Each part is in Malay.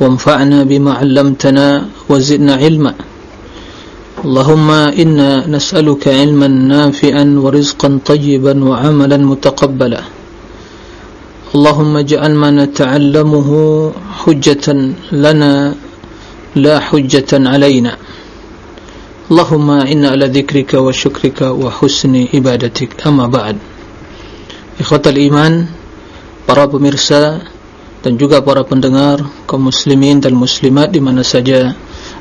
وانفعنا بما علمتنا وزدنا علما. اللهم إنا نسألك علما نافعا ورزقا طيبا وعملا متقبلا. اللهم اجعل ما نتعلمه حجة لنا لا حجة علينا. اللهم إنا على ذكرك وشكرك وحسن عبادتك. أما بعد إخوة الإيمان para pemirsa dan juga para pendengar kaum muslimin dan muslimat di mana saja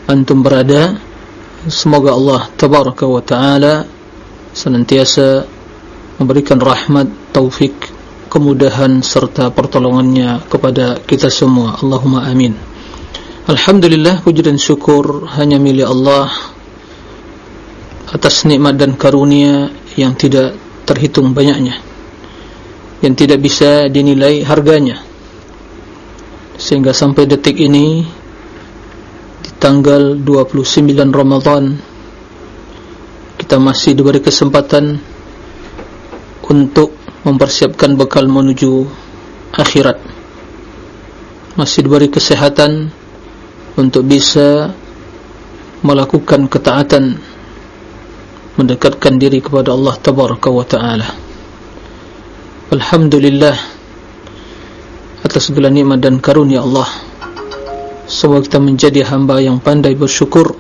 antum berada semoga Allah tabaraka wa taala senantiasa memberikan rahmat taufik kemudahan serta pertolongannya kepada kita semua. Allahumma amin. Alhamdulillah puji dan syukur hanya milik Allah atas nikmat dan karunia yang tidak terhitung banyaknya yang tidak bisa dinilai harganya sehingga sampai detik ini di tanggal 29 Ramadan kita masih diberi kesempatan untuk mempersiapkan bekal menuju akhirat. Masih diberi kesehatan untuk bisa melakukan ketaatan mendekatkan diri kepada Allah Tabaraka wa Ta'ala. Alhamdulillah atas segala nikmat dan karunia Allah. Semoga kita menjadi hamba yang pandai bersyukur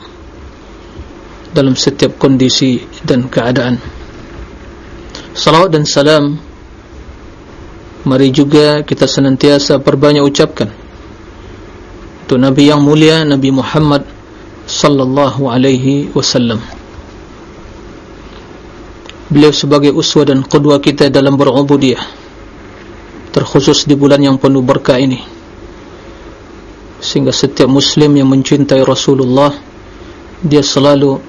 dalam setiap kondisi dan keadaan. Salawat dan salam mari juga kita senantiasa perbanyak ucapkan untuk Nabi yang mulia Nabi Muhammad sallallahu alaihi wasallam. Beliau sebagai uswa dan qudwa kita dalam berubudiyah terkhusus di bulan yang penuh berkah ini. Sehingga setiap muslim yang mencintai Rasulullah dia selalu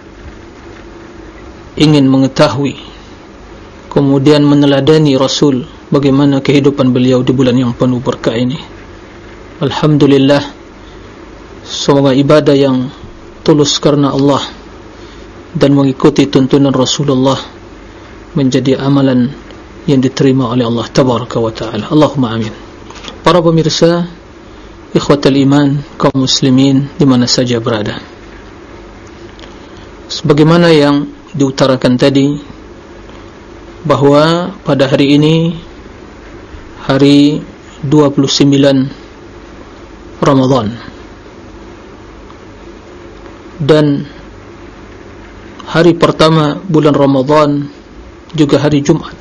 ingin mengetahui kemudian meneladani Rasul bagaimana kehidupan beliau di bulan yang penuh berkah ini. Alhamdulillah semoga ibadah yang tulus karena Allah dan mengikuti tuntunan Rasulullah menjadi amalan yang diterima oleh Allah tabaraka wa taala. Allahumma amin. Para pemirsa, ikhwatal iman, kaum muslimin di mana saja berada. Sebagaimana yang diutarakan tadi bahwa pada hari ini hari 29 Ramadan dan hari pertama bulan Ramadan juga hari Jumat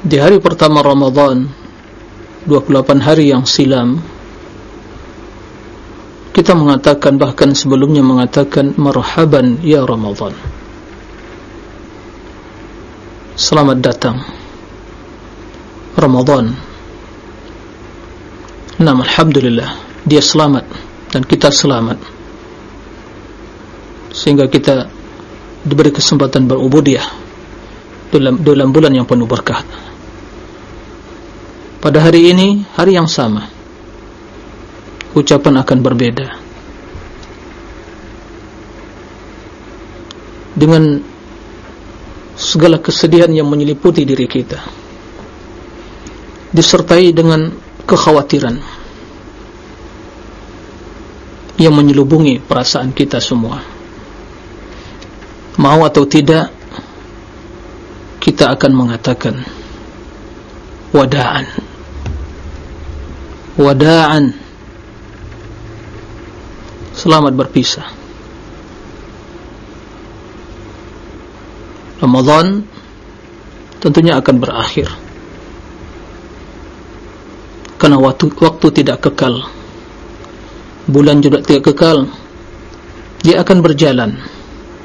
di hari pertama Ramadan 28 hari yang silam kita mengatakan bahkan sebelumnya mengatakan marhaban ya Ramadan. Selamat datang. Ramadan. Nam Alhamdulillah dia selamat dan kita selamat. Sehingga kita diberi kesempatan berubudiah dalam dalam bulan yang penuh berkah. Pada hari ini, hari yang sama, ucapan akan berbeda. Dengan segala kesedihan yang menyeliputi diri kita, disertai dengan kekhawatiran yang menyelubungi perasaan kita semua mau atau tidak kita akan mengatakan wadaan wadaan. Selamat berpisah. Ramadan tentunya akan berakhir. Karena waktu, waktu tidak kekal. Bulan juga tidak kekal. Dia akan berjalan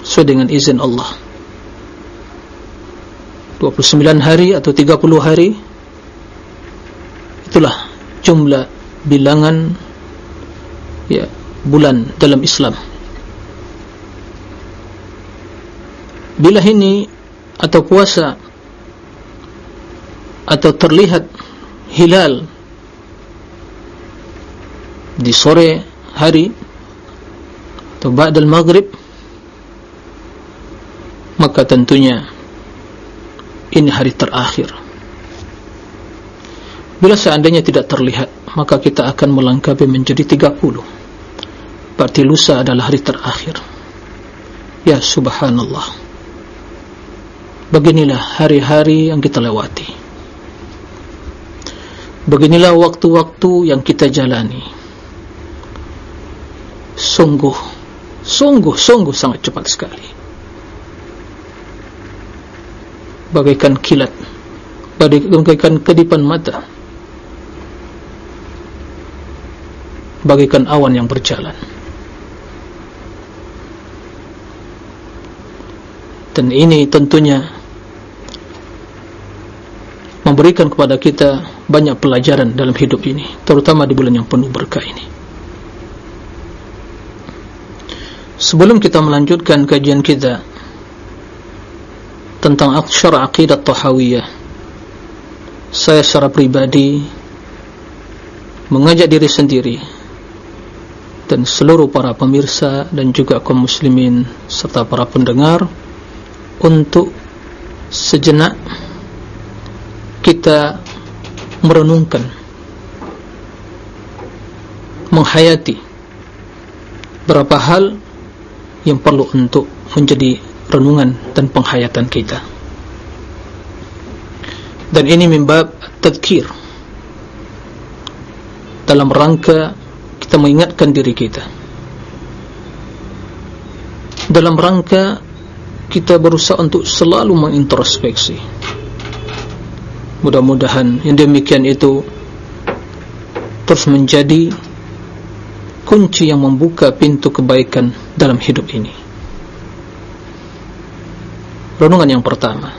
sesuai dengan izin Allah. 29 hari atau 30 hari itulah jumlah bilangan ya bulan dalam Islam. Bila ini atau puasa atau terlihat hilal di sore hari atau ba'dal maghrib maka tentunya ini hari terakhir bila seandainya tidak terlihat maka kita akan melangkapi menjadi 30 berarti lusa adalah hari terakhir. Ya subhanallah. Beginilah hari-hari yang kita lewati. Beginilah waktu-waktu yang kita jalani. Sungguh sungguh sungguh sangat cepat sekali. Bagaikan kilat bagaikan kedipan mata bagaikan awan yang berjalan. Dan ini tentunya memberikan kepada kita banyak pelajaran dalam hidup ini terutama di bulan yang penuh berkah ini. Sebelum kita melanjutkan kajian kita tentang syara aqidah tahawiyah saya secara pribadi mengajak diri sendiri dan seluruh para pemirsa dan juga kaum muslimin serta para pendengar untuk sejenak kita merenungkan menghayati berapa hal yang perlu untuk menjadi renungan dan penghayatan kita. Dan ini membab tadkir dalam rangka kita mengingatkan diri kita. Dalam rangka kita berusaha untuk selalu mengintrospeksi. Mudah-mudahan yang demikian itu terus menjadi kunci yang membuka pintu kebaikan dalam hidup ini. Renungan yang pertama.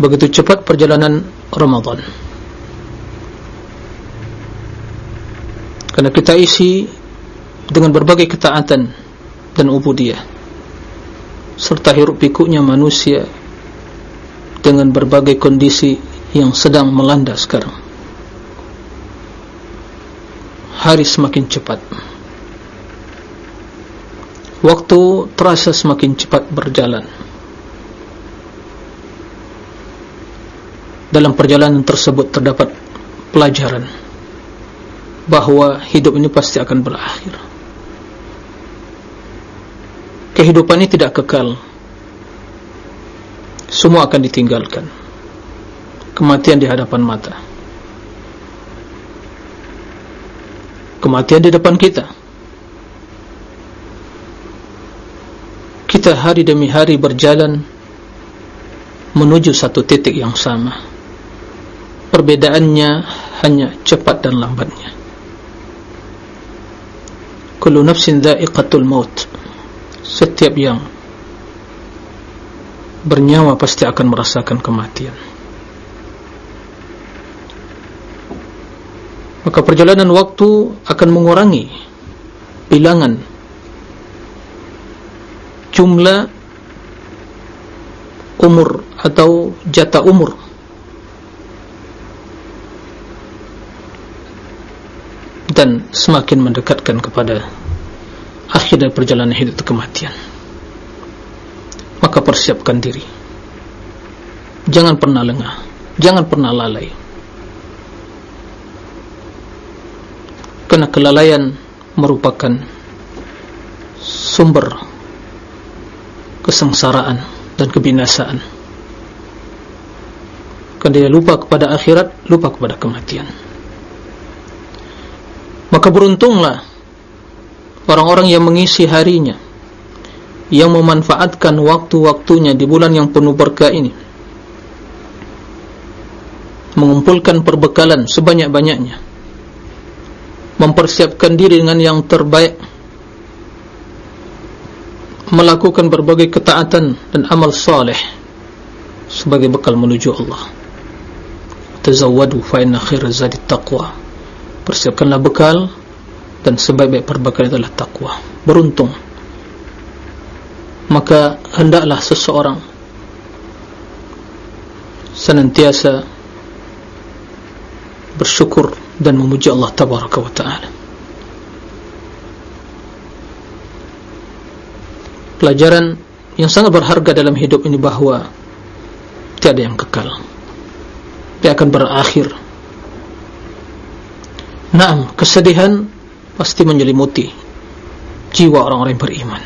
Begitu cepat perjalanan Ramadan karena kita isi dengan berbagai ketaatan dan ubudiyah serta hiruk pikuknya manusia dengan berbagai kondisi yang sedang melanda sekarang. Hari semakin cepat. Waktu terasa semakin cepat berjalan. Dalam perjalanan tersebut terdapat pelajaran Bahawa hidup ini pasti akan berakhir. Kehidupan ini tidak kekal. Semua akan ditinggalkan. Kematian di hadapan mata. Kematian di depan kita. Kita hari demi hari berjalan menuju satu titik yang sama. Perbedaannya hanya cepat dan lambatnya kullu nafsin dha'iqatul maut. Setiap yang bernyawa pasti akan merasakan kematian. Maka perjalanan waktu akan mengurangi bilangan jumlah umur atau jatah umur dan semakin mendekatkan kepada akhir dari perjalanan hidup kematian. Maka persiapkan diri. Jangan pernah lengah. Jangan pernah lalai. Kerana kelalaian merupakan sumber kesengsaraan dan kebinasaan. Kan dia lupa kepada akhirat lupa kepada kematian maka beruntunglah orang-orang yang mengisi harinya yang memanfaatkan waktu-waktunya di bulan yang penuh berkah ini mengumpulkan perbekalan sebanyak-banyaknya mempersiapkan diri dengan yang terbaik melakukan berbagai ketaatan dan amal saleh sebagai bekal menuju Allah. Tazawwadu fa inna khairaz zadi taqwa persiapkanlah bekal dan sebaik-baik perbekalan adalah takwa beruntung. Maka hendaklah seseorang senantiasa bersyukur dan memuji Allah tabaraka wa taala. Pelajaran yang sangat berharga dalam hidup ini bahawa tiada yang kekal. Dia akan berakhir Naam, kesedihan pasti menyelimuti jiwa orang-orang yang beriman.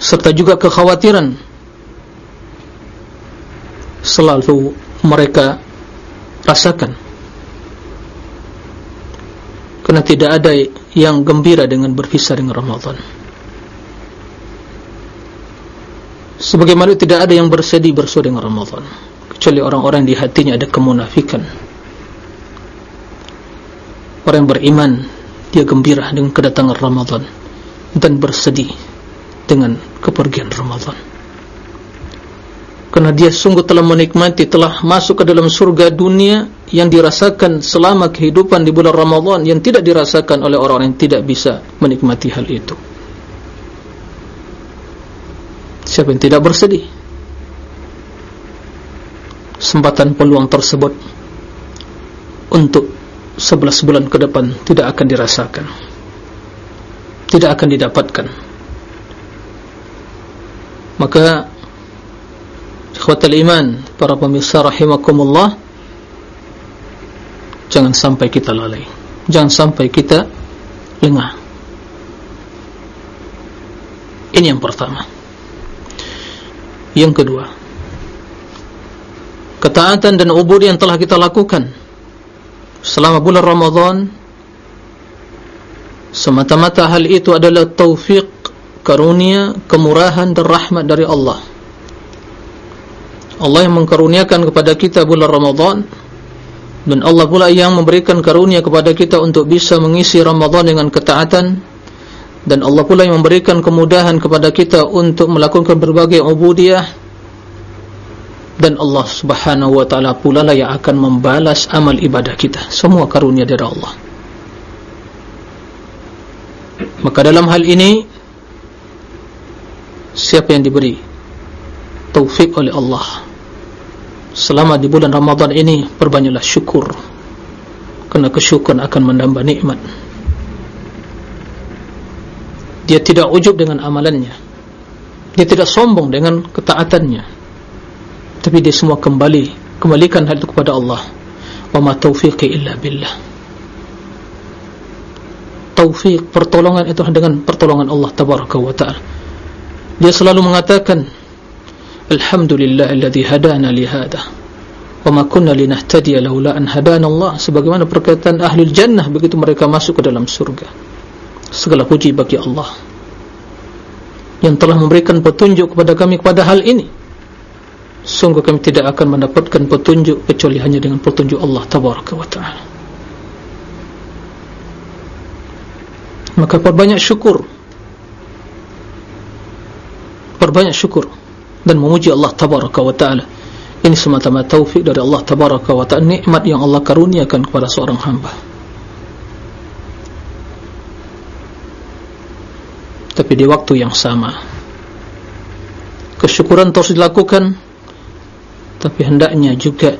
Serta juga kekhawatiran selalu mereka rasakan. Karena tidak ada yang gembira dengan berpisah dengan Ramadan. Sebagaimana tidak ada yang bersedih bersuah dengan Ramadan. Kecuali orang-orang di hatinya ada kemunafikan orang yang beriman dia gembira dengan kedatangan Ramadan dan bersedih dengan kepergian Ramadan. Kerana dia sungguh telah menikmati telah masuk ke dalam surga dunia yang dirasakan selama kehidupan di bulan Ramadan yang tidak dirasakan oleh orang-orang yang tidak bisa menikmati hal itu. Siapa yang tidak bersedih? Sempatan peluang tersebut untuk 11 bulan ke depan tidak akan dirasakan. Tidak akan didapatkan. Maka ikhwatal iman para pemirsa rahimakumullah jangan sampai kita lalai. Jangan sampai kita lengah. Ini yang pertama. Yang kedua ketaatan dan ubud yang telah kita lakukan selama bulan Ramadan semata-mata hal itu adalah taufik karunia kemurahan dan rahmat dari Allah. Allah yang mengkaruniakan kepada kita bulan Ramadan dan Allah pula yang memberikan karunia kepada kita untuk bisa mengisi Ramadan dengan ketaatan dan Allah pula yang memberikan kemudahan kepada kita untuk melakukan berbagai ubudiyah dan Allah subhanahu wa ta'ala pula lah yang akan membalas amal ibadah kita. Semua karunia dari Allah. Maka dalam hal ini siapa yang diberi taufik oleh Allah selama di bulan Ramadan ini perbanyaklah syukur. Kerana kesyukuran akan menambah nikmat. Dia tidak ujub dengan amalannya. Dia tidak sombong dengan ketaatannya tapi dia semua kembali kembalikan hal itu kepada Allah. Wa ma taufiqi illa billah. Taufik pertolongan itu dengan pertolongan Allah tabaraka wa ta'ala. Dia selalu mengatakan alhamdulillah alladhi hadana li hada. Wa ma kunna linahtadiya laula an hadana Allah. Sebagaimana perkataan ahli jannah begitu mereka masuk ke dalam surga. Segala puji bagi Allah yang telah memberikan petunjuk kepada kami kepada hal ini sungguh kami tidak akan mendapatkan petunjuk kecuali hanya dengan petunjuk Allah tabaraka wa taala. Maka perbanyak syukur. Perbanyak syukur dan memuji Allah tabaraka wa taala. Ini semata-mata taufik dari Allah tabaraka wa taala nikmat yang Allah karuniakan kepada seorang hamba. Tapi di waktu yang sama kesyukuran terus dilakukan tapi hendaknya juga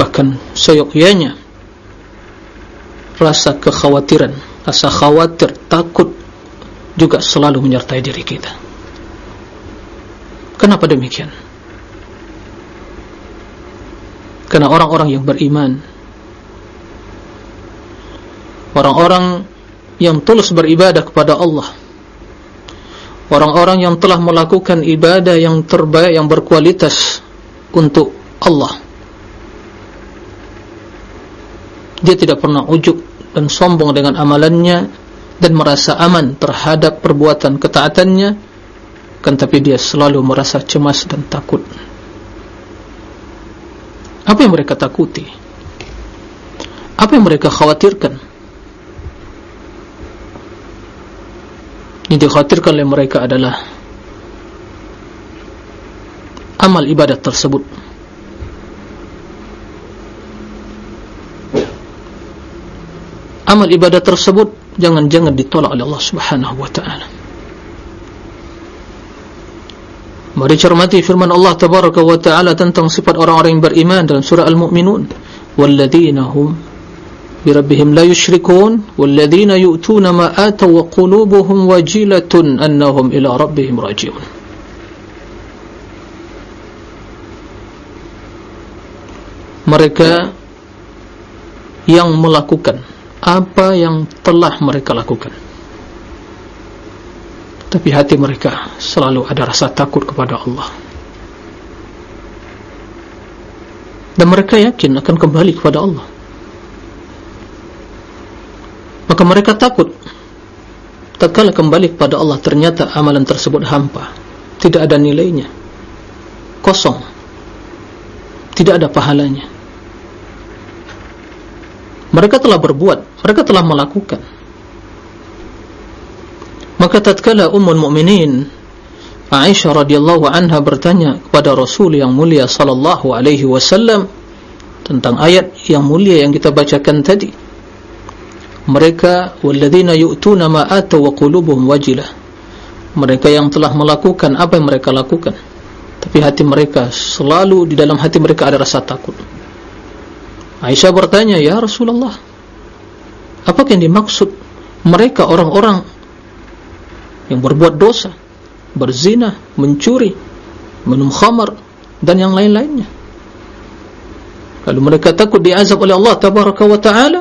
bahkan seyogyanya rasa kekhawatiran rasa khawatir, takut juga selalu menyertai diri kita kenapa demikian? karena orang-orang yang beriman orang-orang yang tulus beribadah kepada Allah orang-orang yang telah melakukan ibadah yang terbaik, yang berkualitas untuk Allah. Dia tidak pernah ujub dan sombong dengan amalannya dan merasa aman terhadap perbuatan ketaatannya kan tapi dia selalu merasa cemas dan takut. Apa yang mereka takuti? Apa yang mereka khawatirkan? Yang dikhawatirkan oleh mereka adalah amal ibadat tersebut. Amal ibadat tersebut jangan-jangan ditolak oleh Allah subhanahu wa ta'ala. Mari cermati firman Allah tabaraka wa ta'ala tentang sifat orang-orang yang beriman dalam surah Al-Mu'minun. Waladhinahum birabbihim la yushrikun waladhinayu'tuna ma'ata wa qulubuhum wajilatun annahum ila rabbihim raji'un. Mereka yang melakukan apa yang telah mereka lakukan. Tapi hati mereka selalu ada rasa takut kepada Allah. Dan mereka yakin akan kembali kepada Allah. Maka mereka takut tatkala kembali kepada Allah ternyata amalan tersebut hampa. Tidak ada nilainya. Kosong tidak ada pahalanya mereka telah berbuat mereka telah melakukan Maka tatkala Ummul Mukminin Aisyah radhiyallahu anha bertanya kepada Rasul yang mulia sallallahu alaihi wasallam tentang ayat yang mulia yang kita bacakan tadi. Mereka walladzina yu'tuna ma atu wa qulubuhum wajilah. Mereka yang telah melakukan apa yang mereka lakukan tapi hati mereka selalu di dalam hati mereka ada rasa takut. Aisyah bertanya, "Ya Rasulullah, apa yang dimaksud mereka orang-orang yang berbuat dosa, berzina, mencuri, minum khamar dan yang lain-lainnya. Kalau mereka takut diazab oleh Allah tabaraka wa taala,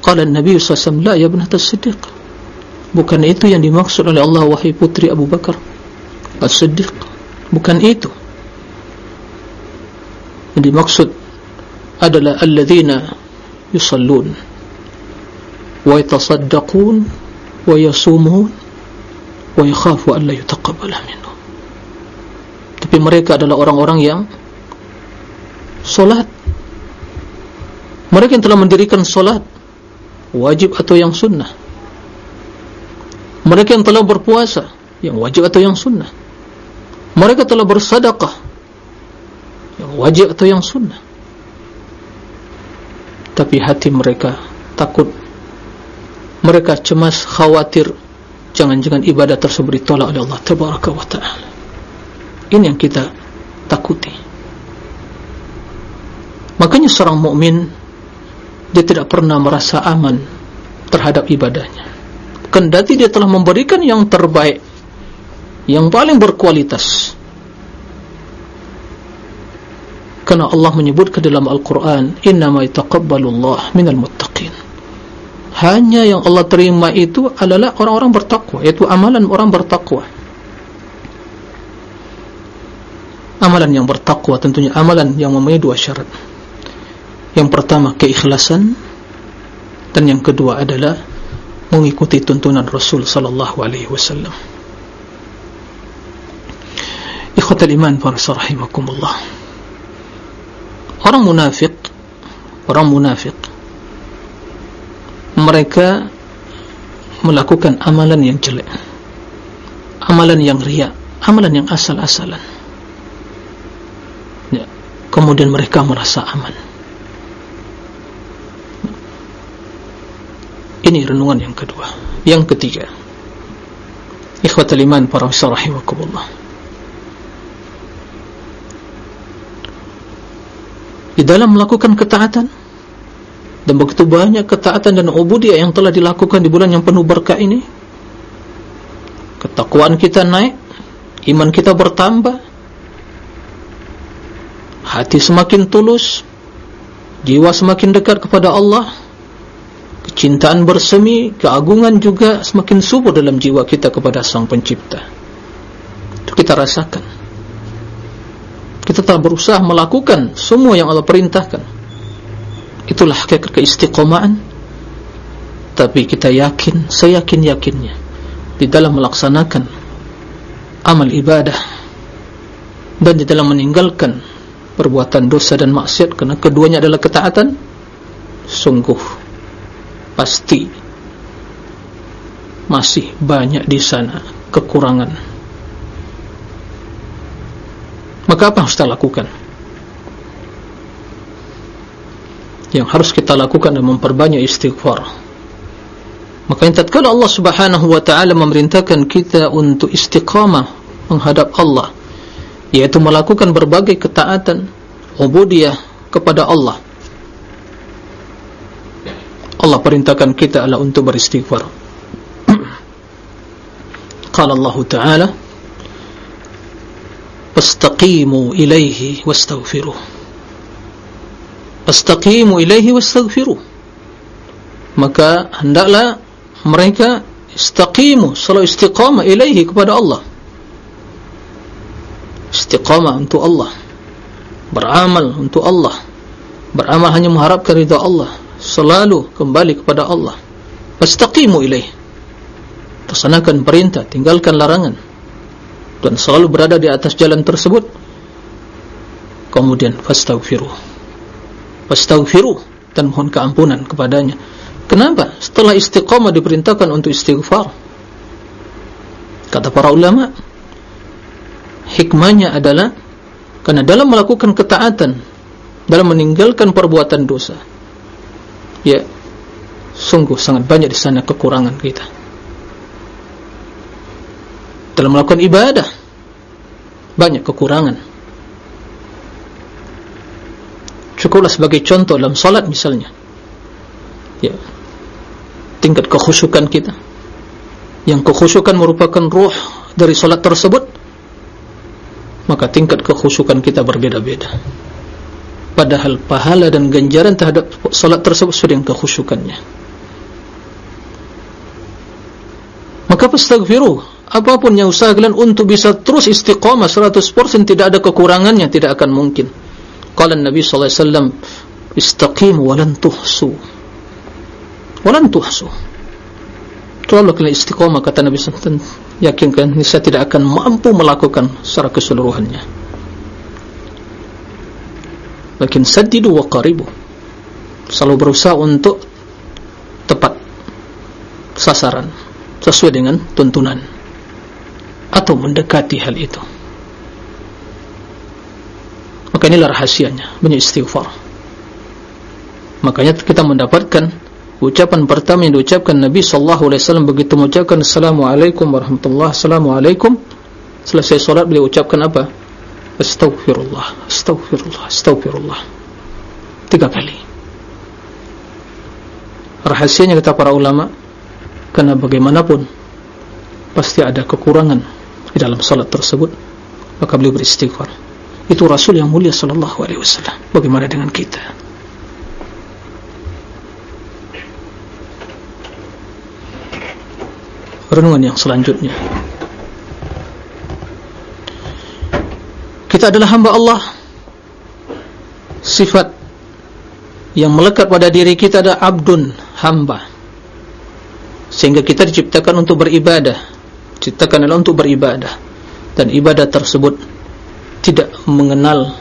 qala alaihi wasallam, "La ya ibnat as-siddiq." Bukan itu yang dimaksud oleh Allah wahai putri Abu Bakar As-Siddiq. Bukan itu. Yang dimaksud adalah alladzina yusallun wa yatasaddaqun wa yasumun wa yakhafu an la yutaqabbala minhum. Tapi mereka adalah orang-orang yang solat. Mereka yang telah mendirikan solat wajib atau yang sunnah. Mereka yang telah berpuasa yang wajib atau yang sunnah mereka telah bersadaqah yang wajib atau yang sunnah. Tapi hati mereka takut. Mereka cemas khawatir. Jangan-jangan ibadah tersebut ditolak oleh Allah tabaraka wa taala. Ini yang kita takuti. Makanya seorang mukmin dia tidak pernah merasa aman terhadap ibadahnya. Kendati dia telah memberikan yang terbaik yang paling berkualitas. Karena Allah menyebut ke dalam Al-Quran innama yataqabbalu Allah minal muttaqin. Hanya yang Allah terima itu adalah orang-orang bertakwa yaitu amalan orang bertakwa. Amalan yang bertakwa tentunya amalan yang mempunyai dua syarat. Yang pertama keikhlasan. Dan yang kedua adalah mengikuti tuntunan Rasul sallallahu alaihi wasallam ikhwatal iman para rahimakumullah. Orang munafik orang munafik mereka melakukan amalan yang jelek amalan yang riak amalan yang asal-asalan. Ya. kemudian mereka merasa aman. Ini renungan yang kedua. Yang ketiga ikhwatal iman para rahimakumullah di dalam melakukan ketaatan. Dan begitu banyak ketaatan dan ubudiyah yang telah dilakukan di bulan yang penuh berkah ini ketakwaan kita naik iman kita bertambah hati semakin tulus jiwa semakin dekat kepada Allah kecintaan bersemi keagungan juga semakin subur dalam jiwa kita kepada sang pencipta. Itu kita rasakan kita telah berusaha melakukan semua yang Allah perintahkan. Itulah hakikat keistiqomaan tapi kita yakin saya yakin yakinnya di dalam melaksanakan amal ibadah dan di dalam meninggalkan perbuatan dosa dan maksiat karena keduanya adalah ketaatan sungguh pasti masih banyak di sana kekurangan maka apa yang harus kita lakukan? Yang harus kita lakukan dan memperbanyak istighfar. Makanya tatkala Allah subhanahu wa ta'ala memerintahkan kita untuk istiqamah menghadap Allah yaitu melakukan berbagai ketaatan ubudiyah kepada Allah. Allah perintahkan kita adalah untuk beristighfar. Qala Allah ta'ala Astaqimu ilaihi wastaghfiruh Astaqimu ilaihi wastaghfiruh Maka hendaklah mereka istaqimu selalu istiqamah ilaihi kepada Allah. Istiqamah untuk Allah. Beramal untuk Allah. Beramal hanya mengharapkan ridha Allah. Selalu kembali kepada Allah. Istaqimu ilaih laksanakan perintah tinggalkan larangan dan selalu berada di atas jalan tersebut kemudian fastaghfiru. Fastaghfiru dan mohon keampunan kepadanya. Kenapa? Setelah istiqamah diperintahkan untuk istighfar kata para ulama hikmahnya adalah karena dalam melakukan ketaatan dalam meninggalkan perbuatan dosa ya sungguh sangat banyak di sana kekurangan kita dalam melakukan ibadah. Banyak kekurangan. Cukuplah sebagai contoh dalam salat misalnya. Ya. Tingkat kekhusyukan kita. Yang kekhusyukan merupakan ruh dari salat tersebut maka tingkat kekhusyukan kita berbeda-beda. Padahal pahala dan ganjaran terhadap solat tersebut sudah yang kekhusyukannya. Maka pastaghfiru apapun yang usaha kalian untuk bisa terus istiqamah 100% tidak ada kekurangannya tidak akan mungkin. Qala nabi wasallam istaqimu walan tuhsu. Walan tuhsu. Kalau kalian istiqamah kata Nabi SAW yakinkan saya tidak akan mampu melakukan secara keseluruhannya. Lakin sadidu wa qaribu. Selalu berusaha untuk tepat sasaran sesuai dengan tuntunan atau mendekati hal itu. Maka inilah rahasianya banyak istighfar makanya kita mendapatkan ucapan pertama yang diucapkan Nabi wasallam begitu mengucapkan assalamualaikum warahmatullahi assalamualaikum. Selesai salat beliau ucapkan apa? Astaghfirullah astaghfirullah astaghfirullah. Tiga kali. Rahasianya kata para ulama karena bagaimanapun pasti ada kekurangan di dalam salat tersebut maka beliau beristighfar. Itu rasul yang mulia sallallahu alaihi wasallam. Bagaimana dengan kita? Renungan yang selanjutnya. Kita adalah hamba Allah. Sifat yang melekat pada diri kita adalah abdun hamba. Sehingga kita diciptakan untuk beribadah diciptakan adalah untuk beribadah. Dan ibadah tersebut tidak mengenal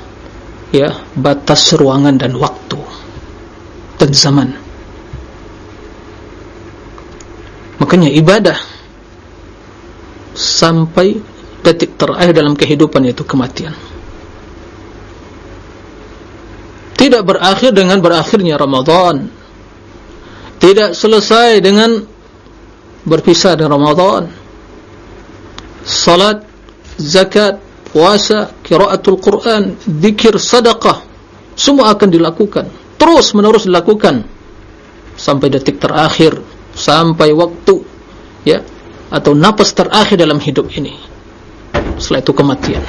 ya batas ruangan dan waktu dan zaman. Makanya ibadah sampai detik terakhir dalam kehidupan yaitu kematian. Tidak berakhir dengan berakhirnya Ramadan. Tidak selesai dengan berpisah dengan Ramadan salat zakat puasa kiraatul Quran zikir sedekah semua akan dilakukan. Terus menerus dilakukan. Sampai detik terakhir. Sampai waktu. Ya. Atau napas terakhir dalam hidup ini. Setelah itu kematian.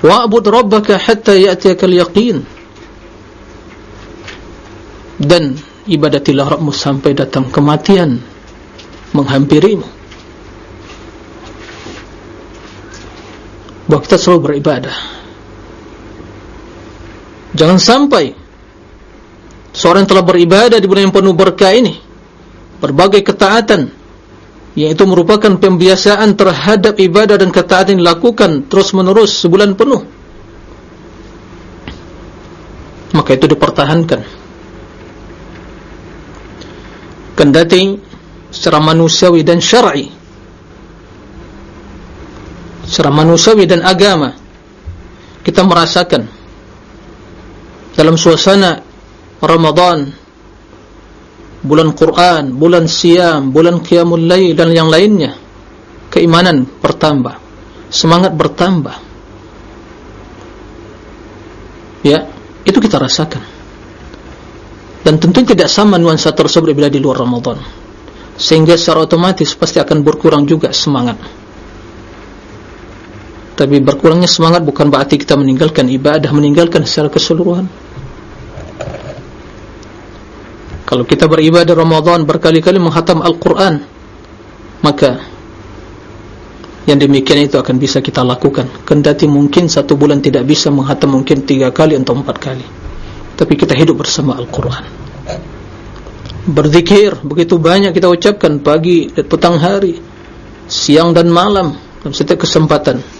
Wa'bud rabbaka hatta ya'tiyakal yaqin dan ibadatilah Rabbmu sampai datang kematian. Menghampirimu bahawa kita selalu beribadah. Jangan sampai seorang telah beribadah di bulan yang penuh berkah ini berbagai ketaatan yaitu merupakan pembiasaan terhadap ibadah dan ketaatan yang dilakukan terus menerus sebulan penuh. Maka itu dipertahankan. Kendati secara manusiawi dan syar'i secara manusiawi dan agama kita merasakan dalam suasana Ramadan bulan Quran bulan siam bulan qiyamul lail dan yang lainnya keimanan bertambah semangat bertambah. Ya itu kita rasakan. Dan tentu tidak sama nuansa tersebut bila di luar Ramadan. Sehingga secara otomatis pasti akan berkurang juga semangat tapi berkurangnya semangat bukan berarti kita meninggalkan ibadah meninggalkan secara keseluruhan. Kalau kita beribadah Ramadan berkali-kali menghatam Al-Quran maka yang demikian itu akan bisa kita lakukan. Kendati mungkin satu bulan tidak bisa menghatam mungkin tiga kali atau empat kali. Tapi kita hidup bersama Al-Quran. Berzikir begitu banyak kita ucapkan pagi dan petang hari siang dan malam dalam setiap kesempatan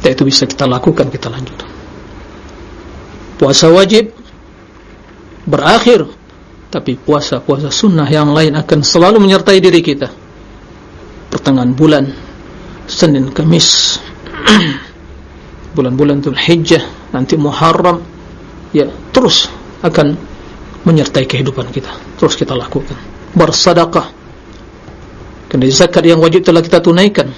dan itu bisa kita lakukan kita lanjut. Puasa wajib berakhir. Tapi puasa-puasa sunnah yang lain akan selalu menyertai diri kita. Pertengahan bulan Senin Kamis bulan-bulan Dhul Hijjah nanti Muharram ya terus akan menyertai kehidupan kita. Terus kita lakukan. Bersadaqah kerana zakat yang wajib telah kita tunaikan.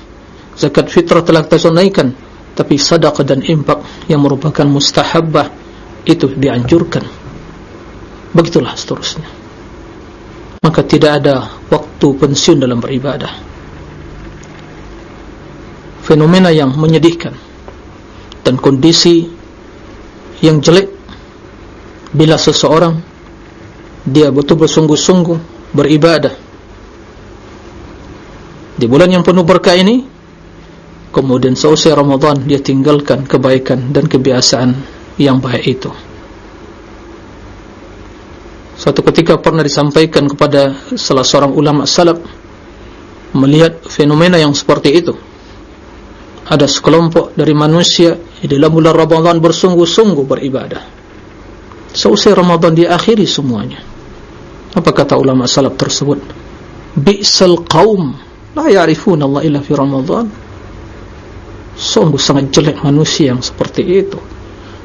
Zakat fitrah telah kita tunaikan tapi sadaqah dan impak yang merupakan mustahabbah itu dianjurkan. Begitulah seterusnya. Maka tidak ada waktu pensiun dalam beribadah. Fenomena yang menyedihkan dan kondisi yang jelek bila seseorang dia betul bersungguh-sungguh beribadah di bulan yang penuh berkah ini kemudian selesai Ramadan dia tinggalkan kebaikan dan kebiasaan yang baik itu. Suatu ketika pernah disampaikan kepada salah seorang ulama salaf melihat fenomena yang seperti itu. Ada sekelompok dari manusia di dalam bulan Ramadan bersungguh-sungguh beribadah. Selesai Ramadan diakhiri semuanya. Apa kata ulama salaf tersebut? Bi'sal qaum la ya'rifuna Allah illa fi Ramadan sungguh sangat jelek manusia yang seperti itu.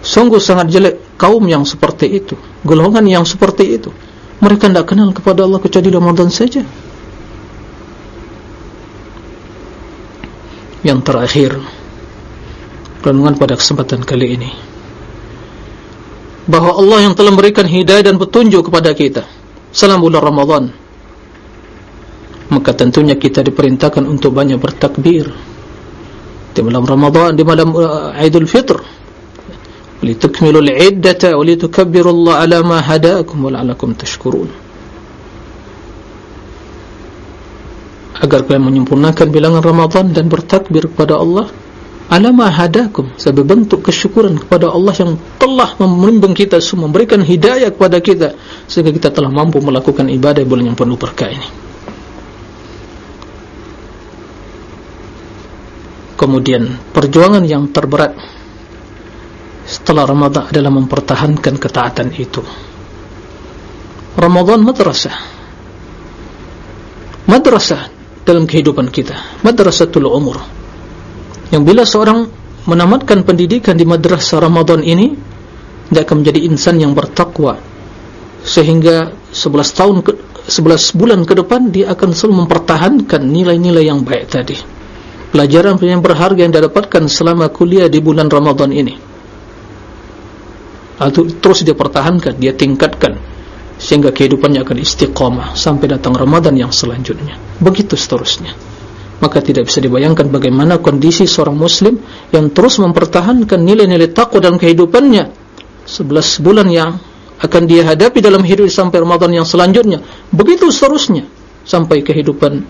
Sungguh sangat jelek kaum yang seperti itu. Golongan yang seperti itu. Mereka tidak kenal kepada Allah kecuali Ramadan saja. Yang terakhir renungan pada kesempatan kali ini. Bahawa Allah yang telah memberikan hidayah dan petunjuk kepada kita salam bulan Ramadan maka tentunya kita diperintahkan untuk banyak bertakbir di malam Ramadan di malam uh, Aidul Fitr. Litukmilu al-iddata wa litukabbiru Allah ala ma hadakum wa la'alakum tashkurun. Agar kalian menyempurnakan bilangan Ramadan dan bertakbir kepada Allah ala ma hadakum sebagai bentuk kesyukuran kepada Allah yang telah membimbing kita semua memberikan hidayah kepada kita sehingga kita telah mampu melakukan ibadah bulan yang penuh berkah ini kemudian perjuangan yang terberat setelah Ramadan adalah mempertahankan ketaatan itu. Ramadan madrasah. Madrasah dalam kehidupan kita. Madrasatul umur. Yang bila seorang menamatkan pendidikan di madrasah Ramadan ini dia akan menjadi insan yang bertakwa. Sehingga 11 tahun ke, 11 bulan ke depan dia akan selalu mempertahankan nilai-nilai yang baik tadi pelajaran yang berharga yang didapatkan selama kuliah di bulan Ramadan ini. Atau terus dia pertahankan, dia tingkatkan sehingga kehidupannya akan istiqamah sampai datang Ramadan yang selanjutnya. Begitu seterusnya. Maka tidak bisa dibayangkan bagaimana kondisi seorang muslim yang terus mempertahankan nilai-nilai takwa dalam kehidupannya. 11 bulan yang akan dia hadapi dalam hidup sampai Ramadan yang selanjutnya. Begitu seterusnya sampai kehidupan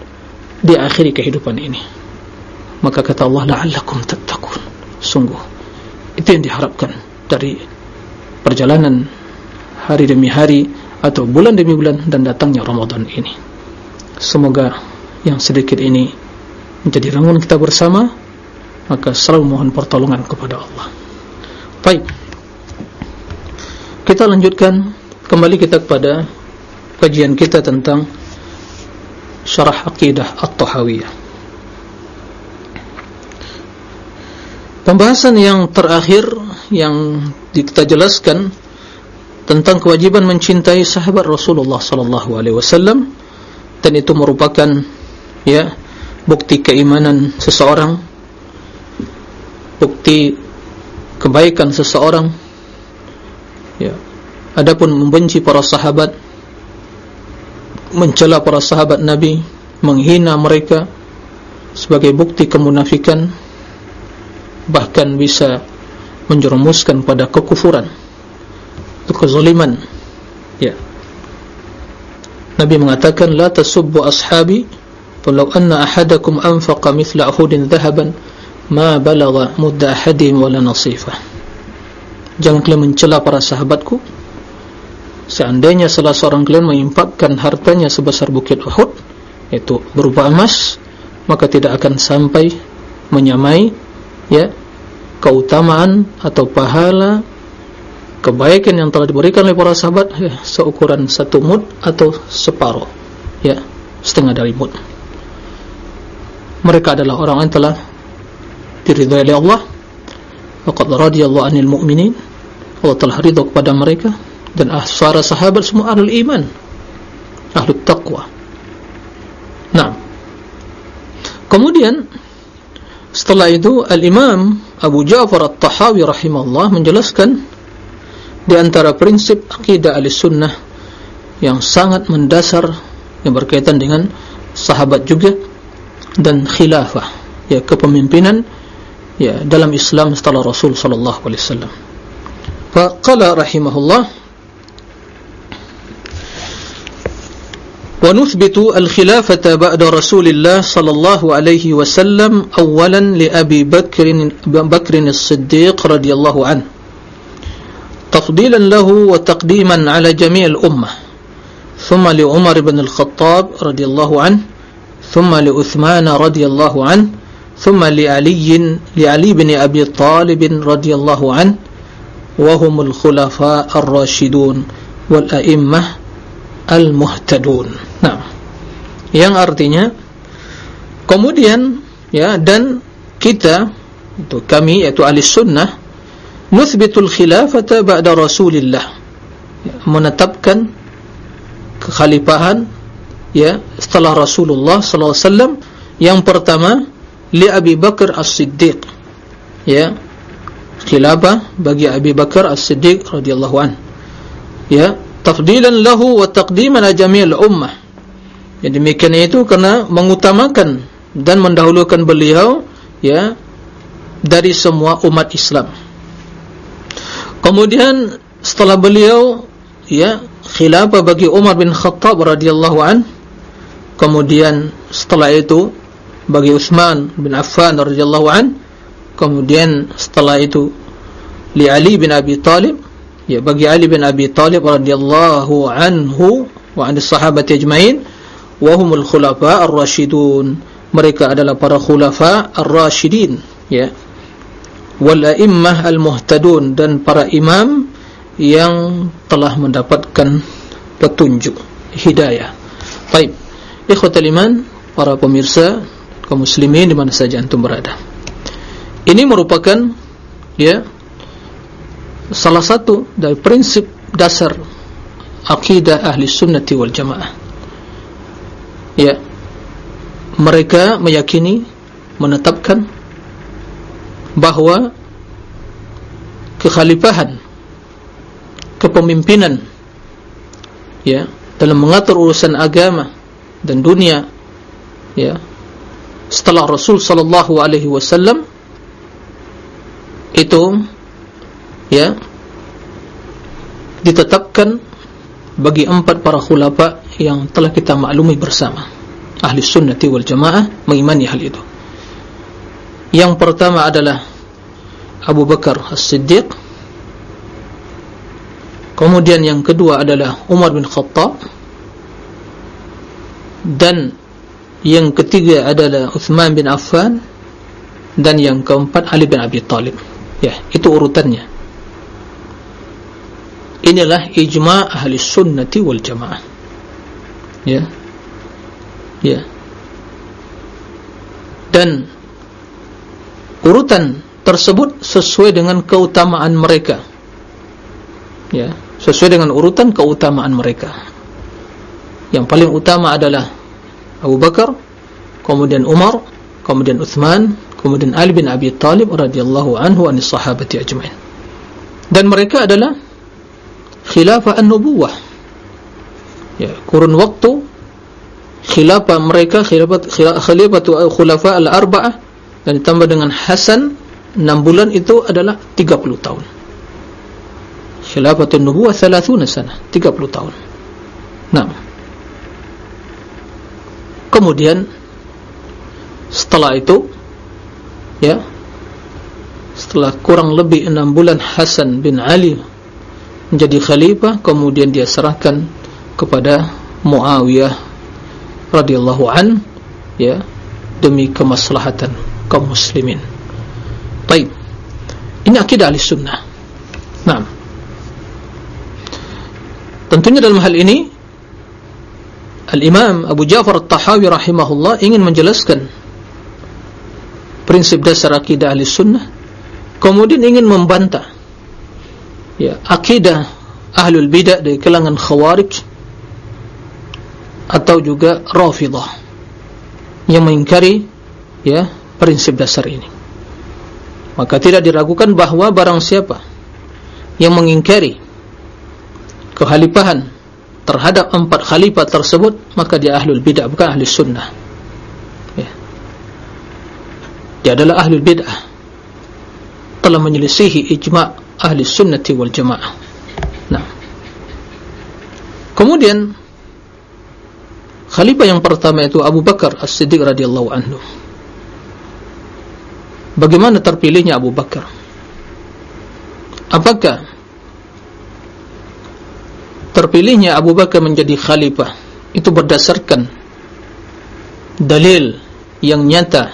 di akhiri kehidupan ini maka kata Allah la'allakum tattaqun. Sungguh itu yang diharapkan dari perjalanan hari demi hari atau bulan demi bulan dan datangnya Ramadan ini. Semoga yang sedikit ini menjadi rangun kita bersama maka selalu mohon pertolongan kepada Allah. Baik. Kita lanjutkan kembali kita kepada kajian kita tentang syarah aqidah at-tahawiyah Pembahasan yang terakhir yang kita jelaskan tentang kewajiban mencintai sahabat Rasulullah sallallahu alaihi wasallam dan itu merupakan ya bukti keimanan seseorang bukti kebaikan seseorang ya. Adapun membenci para sahabat mencela para sahabat nabi menghina mereka sebagai bukti kemunafikan bahkan bisa menjerumuskan pada kekufuran kezaliman ya. Nabi mengatakan la tasubbu ashabi falau anna ahadakum anfaqa mithla uhudin dhahaban ma balagha mudda ahadihim wala nasifa. Jangan kalian mencela para sahabatku. Seandainya salah seorang kalian menginfakkan hartanya sebesar bukit Uhud itu berupa emas maka tidak akan sampai menyamai ya. Keutamaan atau pahala kebaikan yang telah diberikan oleh para sahabat ya, seukuran satu mud atau separuh ya setengah dari mud mereka adalah orang yang telah diridhai oleh Allah. Waqad radiyallahu anil mu'minin. Allah telah ridha kepada mereka dan para sahabat semua ahlul iman ahlul taqwa. Nah kemudian setelah itu al-imam Abu Ja'far at-Tahawi rahimahullah menjelaskan di antara prinsip akidah al-sunnah yang sangat mendasar yang berkaitan dengan sahabat juga dan khilafah ya kepemimpinan ya dalam Islam setelah Rasul sallallahu alaihi wasallam. Faqala rahimahullah ونثبت الخلافة بعد رسول الله صلى الله عليه وسلم أولا لأبي بكر, بكر الصديق رضي الله عنه تفضيلا له وتقديما على جميع الأمة ثم لعمر بن الخطاب رضي الله عنه ثم لعثمان رضي الله عنه ثم لعلي لعلي بن أبي طالب رضي الله عنه وهم الخلفاء الراشدون والأئمة al-muhtadun. Nah, yang artinya kemudian ya dan kita itu kami yaitu ahli sunnah nuthbitul khilafata ba'da rasulillah. Ya, menetapkan kekhalifahan ya setelah Rasulullah sallallahu alaihi wasallam. Yang pertama li Abi Bakar As-Siddiq ya khilafah bagi Abi Bakar As-Siddiq radhiyallahu an. Ya tafdilan lahu wa taqdiman jami'il ummah. Ya demikian itu karena mengutamakan dan mendahulukan beliau ya dari semua umat Islam. Kemudian setelah beliau ya khilafah bagi Umar bin Khattab radhiyallahu an kemudian setelah itu bagi Uthman bin Affan radhiyallahu an kemudian setelah itu li Ali bin Abi Talib ya bagi Ali bin Abi Talib radhiyallahu anhu wa an sahabat ajmain wa humul khulafa ar-rasyidun mereka adalah para khulafa ar-rasyidin ya. Wal a'immah al-muhtadun dan para imam yang telah mendapatkan petunjuk hidayah. Baik ikhwatul iman para pemirsa kaum muslimin di mana saja antum berada. Ini merupakan ya salah satu dari prinsip dasar akidah ahli sunnati wal jamaah. Ya, mereka meyakini menetapkan bahawa kekhalifahan kepemimpinan ya dalam mengatur urusan agama dan dunia ya setelah Rasul sallallahu alaihi wasallam itu ya. Ditetapkan bagi empat para khulafa yang telah kita maklumi bersama. Ahli sunnati wal jamaah mengimani hal itu. Yang pertama adalah Abu Bakar As-Siddiq. Kemudian yang kedua adalah Umar bin Khattab. Dan yang ketiga adalah Uthman bin Affan. Dan yang keempat Ali bin Abi Talib. Ya itu urutannya inilah ijma' ahli sunnati wal jamaah. Ya. Ya. Dan urutan tersebut sesuai dengan keutamaan mereka. Ya. Sesuai dengan urutan keutamaan mereka. Yang paling utama adalah Abu Bakar kemudian Umar kemudian Uthman kemudian Ali bin Abi Talib radhiyallahu anhu anis sahabati ajma'in. Dan mereka adalah khilafah an-nubuwah. Ya kurun waktu khilafah mereka khilafah khilafah khulafa al-arba'ah dan ditambah dengan Hasan 6 bulan itu adalah 30 tahun. Khilafatun nubuwah 30 sana 30 tahun. Nah kemudian setelah itu ya setelah kurang lebih 6 bulan Hasan bin Ali menjadi khalifah kemudian dia serahkan kepada Muawiyah radhiyallahu an ya demi kemaslahatan kaum muslimin. Baik. Ini akidah Ahlussunnah. Naam. Tentunya dalam hal ini Al-Imam Abu Ja'far At-Tahawi rahimahullah ingin menjelaskan prinsip dasar akidah Ahlussunnah kemudian ingin membantah ya akidah Ahlul Bidah dari kalangan Khawarij atau juga Rafidah yang mengingkari ya prinsip dasar ini. Maka tidak diragukan bahawa barang siapa yang mengingkari kehalifahan terhadap empat khalifah tersebut maka dia ahlul bid'ah bukan ahli sunnah. Ya. dia adalah ahlul bid'ah. Telah menyelisihi ijma' ahli sunnati wal jamaah. Nah. Kemudian khalifah yang pertama itu Abu Bakar As-Siddiq radhiyallahu anhu. Bagaimana terpilihnya Abu Bakar? Apakah terpilihnya Abu Bakar menjadi khalifah itu berdasarkan dalil yang nyata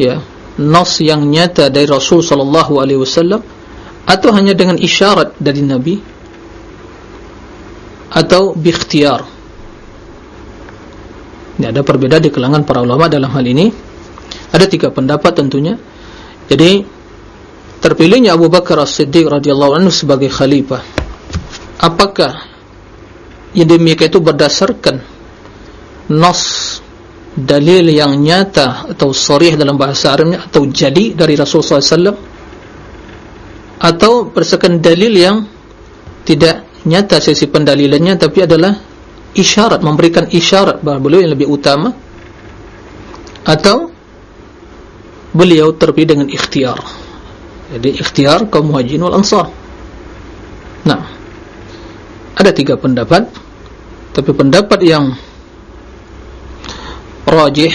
ya nas yang nyata dari Rasul sallallahu alaihi wasallam atau hanya dengan isyarat dari Nabi? Atau bi ikhtiyar ini ada perbedaan di kalangan para ulama dalam hal ini. Ada tiga pendapat tentunya. Jadi terpilihnya Abu Bakar As-Siddiq radhiyallahu anhu sebagai khalifah. Apakah yang demikian itu berdasarkan nas dalil yang nyata atau sorih dalam bahasa Arabnya atau jadi dari Rasulullah SAW atau berdasarkan dalil yang tidak nyata sisi pendalilannya tapi adalah isyarat memberikan isyarat bahawa beliau yang lebih utama atau beliau terpilih dengan ikhtiar. Jadi ikhtiar kaum muhajirin wal ansar. Nah ada tiga pendapat tapi pendapat yang rajih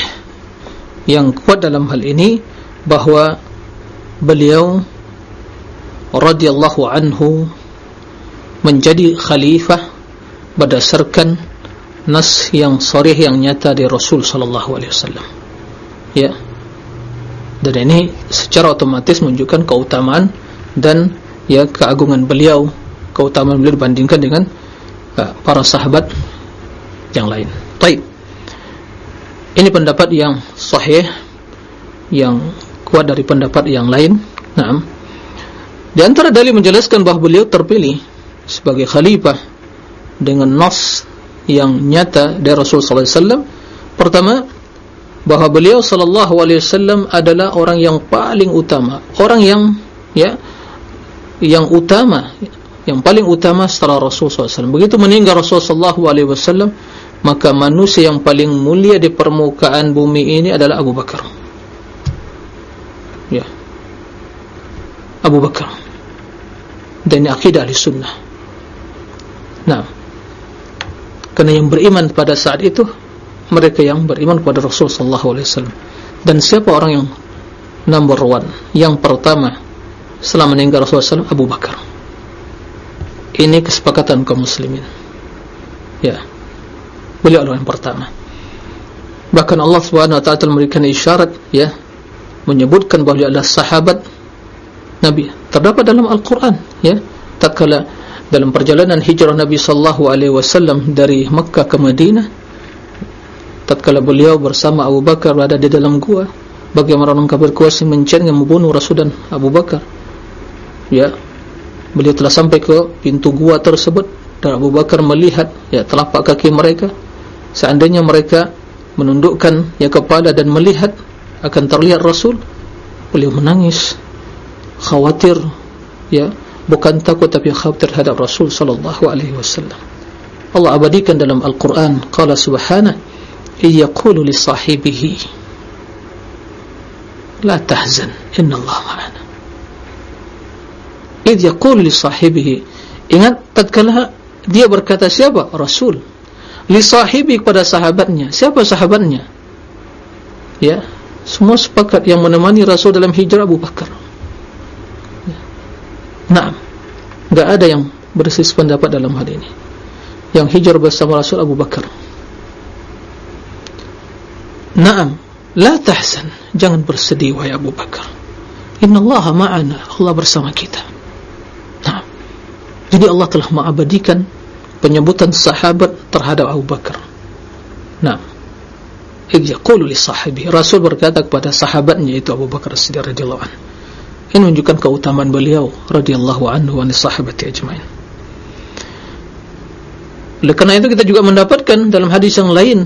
yang kuat dalam hal ini bahawa beliau radhiyallahu anhu menjadi khalifah berdasarkan nas yang sharih yang nyata dari Rasul sallallahu alaihi wasallam ya dan ini secara otomatis menunjukkan keutamaan dan ya keagungan beliau keutamaan beliau dibandingkan dengan para sahabat yang lain. Baik. Ini pendapat yang sahih yang kuat dari pendapat yang lain. Naam. Di antara dalil menjelaskan bahawa beliau terpilih sebagai khalifah dengan nas yang nyata dari Rasulullah SAW. Pertama, bahawa beliau sallallahu alaihi wasallam adalah orang yang paling utama, orang yang ya yang utama yang paling utama setelah Rasulullah SAW. Begitu meninggal Rasulullah SAW, maka manusia yang paling mulia di permukaan bumi ini adalah Abu Bakar. Ya, Abu Bakar. Dan ini akidah di sunnah. Nah, karena yang beriman pada saat itu mereka yang beriman kepada Rasulullah SAW. Dan siapa orang yang number one, yang pertama setelah meninggal Rasulullah SAW? Abu Bakar ini kesepakatan kaum muslimin ya beliau adalah yang pertama bahkan Allah subhanahu wa ta'ala memberikan isyarat ya menyebutkan bahawa dia adalah sahabat Nabi terdapat dalam Al-Quran ya. Tak kala dalam perjalanan hijrah Nabi sallallahu alaihi wasallam dari Makkah ke Madinah tatkala beliau bersama Abu Bakar berada di dalam gua bagaimana orang kafir mencari dan membunuh Rasul dan Abu Bakar. Ya beliau telah sampai ke pintu gua tersebut dan Abu Bakar melihat ya telapak kaki mereka. Seandainya mereka menundukkan ya kepala dan melihat akan terlihat Rasul beliau menangis khawatir ya bukan takut tapi khawatir terhadap Rasul sallallahu alaihi wasallam. Allah abadikan dalam Al-Qur'an qala subhanahu yaqulu li sahibihi la tahzan inna Allah ma'ana. Idh yaqulu li sahibihi ingat tatkala dia berkata siapa? Rasul. Li sahibi kepada sahabatnya. Siapa sahabatnya? Ya semua sepakat yang menemani Rasul dalam hijrah Abu Bakar. Nah enggak ada yang berselisih pendapat dalam hal ini yang hijrah bersama Rasul Abu Bakar Naam, la tahzan, jangan bersedih wahai Abu Bakar. Inna Allah ma'ana, Allah bersama kita. Naam. Jadi Allah telah mengabadikan penyebutan sahabat terhadap Abu Bakar. Naam. Yaqulu li sahibi, Rasul berkata kepada sahabatnya itu Abu Bakar Siddiq radhiyallahu anhu. Ini menunjukkan keutamaan beliau radhiyallahu anhu wa sahabati ajmain. Oleh kerana itu kita juga mendapatkan dalam hadis yang lain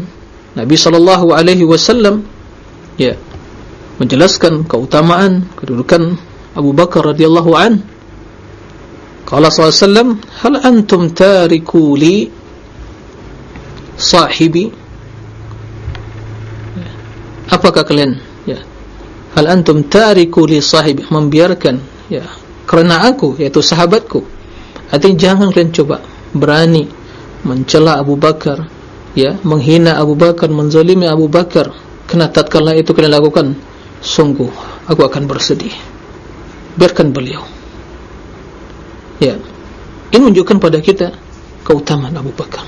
Nabi sallallahu alaihi wasallam ya menjelaskan keutamaan kedudukan Abu Bakar radhiyallahu an. Qala wasallam, "Hal antum tariku li sahibi?" Ya. Apakah kalian ya hal antum tariku li sahibi membiarkan ya kerana aku yaitu sahabatku. Artinya jangan kalian coba berani mencela Abu Bakar ya menghina Abu Bakar menzalimi Abu Bakar. Kena tatkala itu kena lakukan sungguh aku akan bersedih. Biarkan beliau. Ya ini menunjukkan pada kita keutamaan Abu Bakar.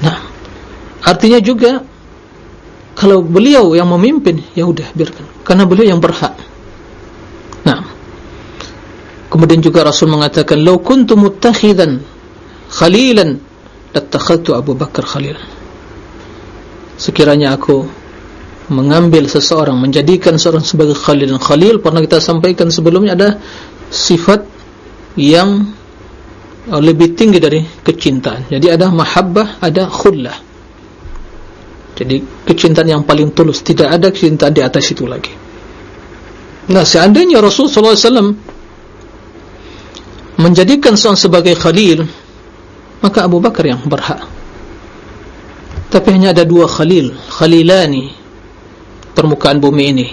Nah artinya juga kalau beliau yang memimpin ya udah biarkan karena beliau yang berhak. Nah. Kemudian juga Rasul mengatakan law kuntu muttakhidan khalilan lattakhadtu Abu Bakar khalilan sekiranya aku mengambil seseorang menjadikan seorang sebagai khalil dan khalil pernah kita sampaikan sebelumnya ada sifat yang lebih tinggi dari kecintaan. Jadi ada mahabbah ada khullah jadi kecintaan yang paling tulus tidak ada kecintaan di atas itu lagi. Nah seandainya Rasulullah SAW menjadikan seorang sebagai khalil maka Abu Bakar yang berhak. Tapi hanya ada dua khalil khalilani permukaan bumi ini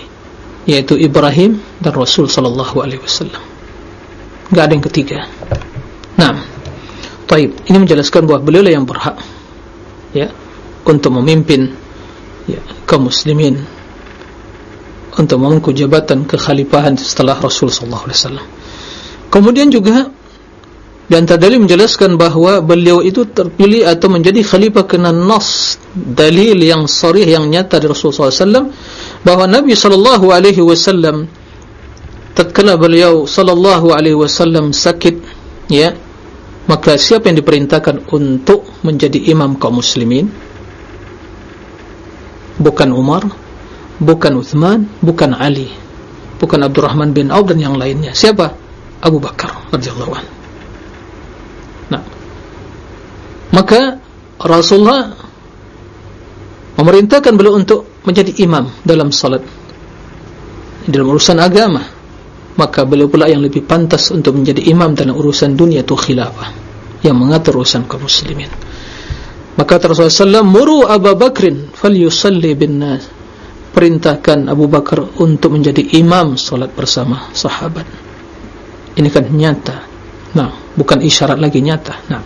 yaitu Ibrahim dan Rasul sallallahu alaihi wasallam. Enggak ada yang ketiga. Nah baik ini menjelaskan bahawa beliau yang berhak. Ya untuk memimpin ya kaum muslimin untuk memangku jabatan kekhalifahan setelah Rasul sallallahu alaihi wasallam. Kemudian juga dan tadi menjelaskan bahawa beliau itu terpilih atau menjadi khalifah kena nas dalil yang sarih yang nyata dari Rasulullah SAW bahawa Nabi SAW tatkala beliau SAW sakit ya maka siapa yang diperintahkan untuk menjadi imam kaum muslimin bukan Umar bukan Uthman bukan Ali bukan Abdurrahman bin Auf dan yang lainnya. Siapa? Abu Bakar radhiyallahu anhu. Maka Rasulullah memerintahkan beliau untuk menjadi imam dalam salat. Dalam urusan agama. Maka beliau pula yang lebih pantas untuk menjadi imam dalam urusan dunia itu khilafah. Yang mengatur urusan kaum muslimin maka Rasulullah SAW muru Abu Bakrin fal yusalli bin nas. Perintahkan Abu Bakar untuk menjadi imam salat bersama sahabat. Ini kan nyata. Nah bukan isyarat lagi nyata. Nah.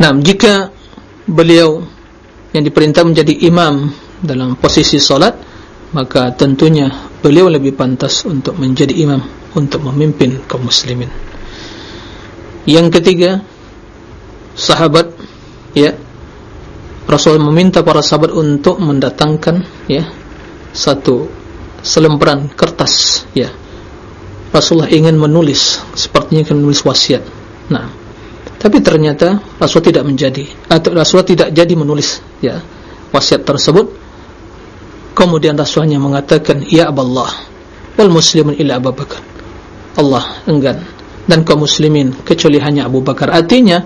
Nah, jika beliau yang diperintah menjadi imam dalam posisi solat, maka tentunya beliau lebih pantas untuk menjadi imam untuk memimpin kaum muslimin. Yang ketiga, sahabat ya. Rasul meminta para sahabat untuk mendatangkan ya satu selembaran kertas ya. Rasulullah ingin menulis sepertinya ingin menulis wasiat. Nah, tapi ternyata Rasul tidak menjadi atau Rasul tidak jadi menulis ya wasiat tersebut. Kemudian Rasulnya mengatakan ya Aballah wal muslimun illa Abu Bakar. Allah enggan. Dan kaum muslimin kecuali hanya Abu Bakar. Artinya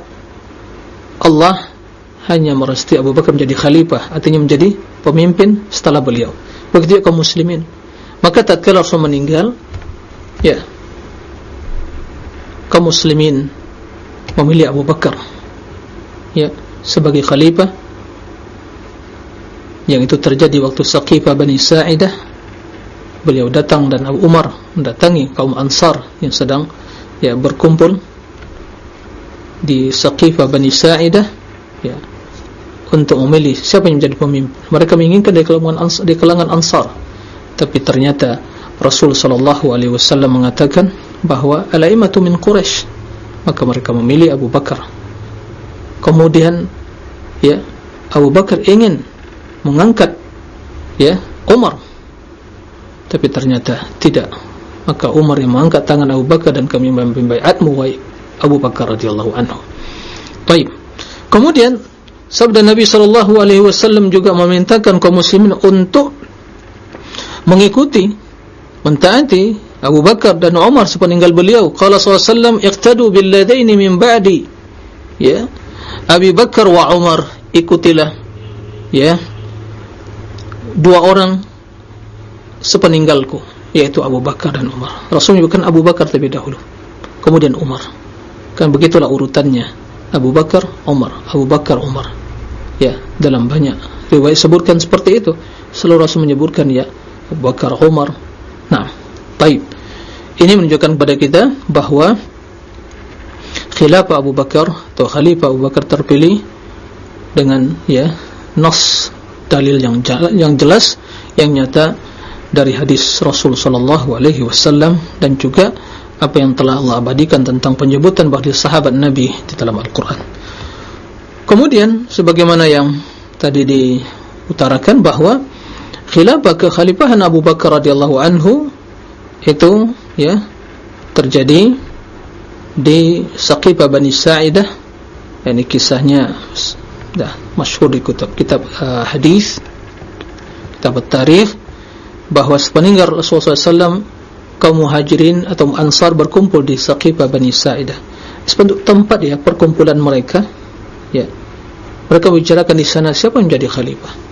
Allah hanya merestui Abu Bakar menjadi khalifah artinya menjadi pemimpin setelah beliau. Begitu kaum muslimin. Maka tatkala Rasul meninggal ya kaum muslimin memilih Abu Bakar ya sebagai khalifah. Yang itu terjadi waktu Saqifah Bani Sa'idah. Beliau datang dan Abu Umar mendatangi kaum Ansar yang sedang ya berkumpul di Saqifah Bani Sa'idah ya untuk memilih siapa yang menjadi pemimpin. Mereka menginginkan di kalangan Ansar, di kalangan Ansar. tapi ternyata Rasul sallallahu alaihi wasallam mengatakan bahawa al-a'immatu min Quraisy maka mereka memilih Abu Bakar. Kemudian ya Abu Bakar ingin mengangkat ya Umar. Tapi ternyata tidak. Maka Umar yang mengangkat tangan Abu Bakar dan kami membaiatmu wahai Abu Bakar radhiyallahu anhu. Baik. Kemudian sabda Nabi sallallahu alaihi wasallam juga memerintahkan kaum muslimin untuk mengikuti mentaati Abu Bakar dan Umar sepeninggal beliau. Qala sallallahu alaihi wasallam iqtadu bil ladaini min ba'di. Ya. Abu Bakar wa Umar ikutilah ya dua orang sepeninggalku yaitu Abu Bakar dan Umar. Rasul menyebutkan Abu Bakar terlebih dahulu. Kemudian Umar. Kan begitulah urutannya. Abu Bakar, Umar, Abu Bakar, Umar. Ya, dalam banyak riwayat sebutkan seperti itu. Seluruh Rasul menyebutkan ya Abu Bakar, Umar. Nah, baik. Ini menunjukkan kepada kita bahawa khilafah Abu Bakar atau khalifah Abu Bakar terpilih dengan ya nas dalil yang yang jelas yang nyata dari hadis Rasul sallallahu alaihi wasallam dan juga apa yang telah Allah abadikan tentang penyebutan bahagia sahabat Nabi di dalam Al-Qur'an. Kemudian sebagaimana yang tadi diutarakan bahawa khilafah kekhalifahan Abu Bakar radhiyallahu anhu itu ya terjadi di Saqifah Bani Sa'idah ini kisahnya dah masyhur di kitab kitab uh, hadis kitab tarikh bahawa sepeninggal Rasulullah SAW kaum muhajirin atau ansar berkumpul di Saqifah Bani Sa'idah sebentuk tempat ya perkumpulan mereka ya mereka bicarakan di sana siapa yang menjadi khalifah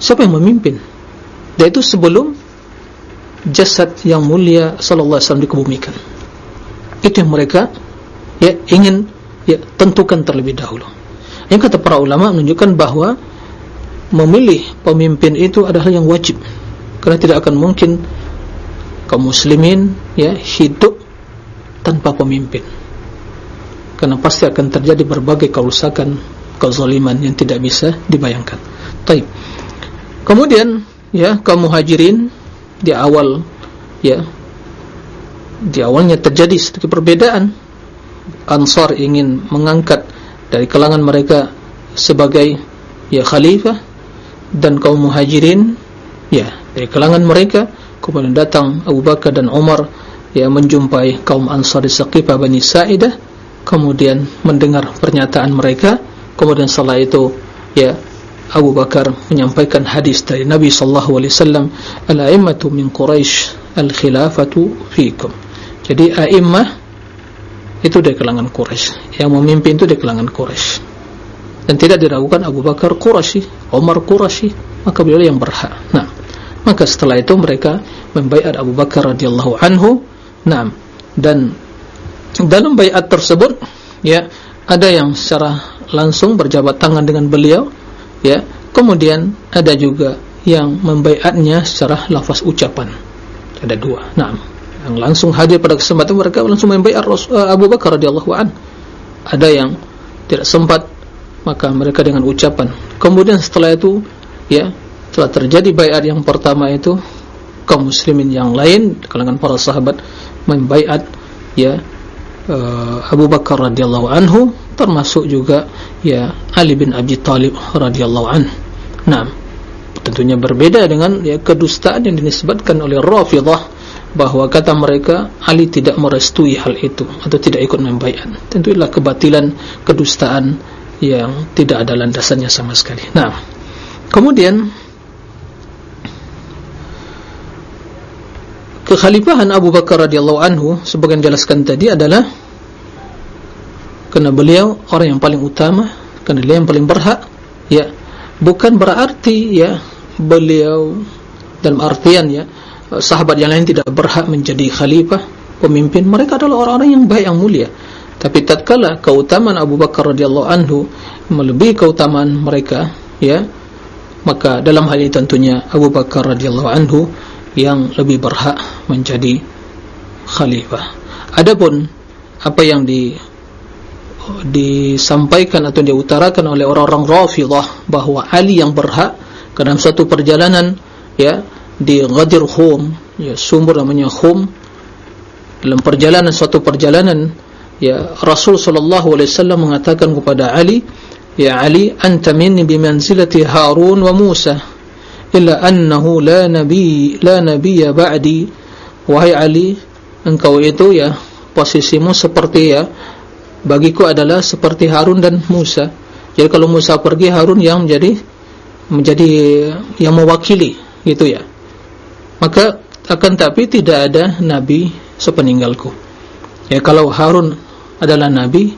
siapa yang memimpin. Dan itu sebelum jasad yang mulia sallallahu alaihi dikebumikan. Itu yang mereka ya ingin ya tentukan terlebih dahulu. Yang kata para ulama menunjukkan bahawa memilih pemimpin itu adalah yang wajib. Karena tidak akan mungkin kaum muslimin ya hidup tanpa pemimpin. Karena pasti akan terjadi berbagai kerusakan kezaliman yang tidak bisa dibayangkan. Baik kemudian ya kaum muhajirin di awal ya di awalnya terjadi sedikit perbedaan. Ansar ingin mengangkat dari kalangan mereka sebagai ya khalifah. Dan kaum muhajirin ya dari kalangan mereka kemudian datang Abu Bakar dan Umar yang menjumpai kaum Ansar di Saqifah Bani Sa'idah kemudian mendengar pernyataan mereka. Kemudian setelah itu ya Abu Bakar menyampaikan hadis dari Nabi sallallahu alaihi wasallam al-a'immatu min Quraisy al-khilafatu fiikum. Jadi a'immah itu dari kalangan Quraisy yang memimpin itu dari kalangan Quraisy dan tidak diragukan Abu Bakar Quraisy Umar Quraisy maka beliau yang berhak. Nah maka setelah itu mereka membaiat Abu Bakar radhiyallahu anhu. Naam. Dan dalam baiat tersebut ya ada yang secara langsung berjabat tangan dengan beliau ya. Kemudian ada juga yang membaiatnya secara lafaz ucapan. Ada dua. Naam. Yang langsung hadir pada kesempatan mereka langsung membaiat eh, Abu Bakar radhiyallahu an. Ada yang tidak sempat maka mereka dengan ucapan. Kemudian setelah itu ya telah terjadi bayat yang pertama itu kaum muslimin yang lain kalangan para sahabat membaiat ya uh, Abu Bakar radhiyallahu anhu termasuk juga ya Ali bin Abi Talib radhiyallahu anhu. Nah, tentunya berbeda dengan ya kedustaan yang dinisbatkan oleh Rafidhah bahwa kata mereka Ali tidak merestui hal itu atau tidak ikut membaiat. Tentulah kebatilan kedustaan yang tidak ada landasannya sama sekali. Nah, kemudian kekhalifahan Abu Bakar radhiyallahu anhu sebagian jelaskan tadi adalah kerana beliau orang yang paling utama kerana dia yang paling berhak ya. Bukan berarti ya beliau dalam artian ya sahabat yang lain tidak berhak menjadi khalifah pemimpin. Mereka adalah orang-orang yang baik yang mulia. Tapi tatkala keutamaan Abu Bakar radhiyallahu anhu melebihi keutamaan mereka ya maka dalam hal ini tentunya Abu Bakar radhiyallahu anhu yang lebih berhak menjadi khalifah. Adapun apa yang di disampaikan atau diutarakan oleh orang-orang Rafidah bahwa Ali yang berhak dalam satu perjalanan ya di Ghadir Khum ya sumber namanya Khum dalam perjalanan suatu perjalanan ya Rasul sallallahu alaihi wasallam mengatakan kepada Ali ya Ali anta minni bimanzilati Harun wa Musa illa annahu la nabi la nabiyya ba'di wahai Ali engkau itu ya posisimu seperti ya bagiku adalah seperti Harun dan Musa. Jadi kalau Musa pergi Harun yang menjadi menjadi yang mewakili gitu ya. Maka akan tapi tidak ada nabi sepeninggalku. Ya kalau Harun adalah nabi,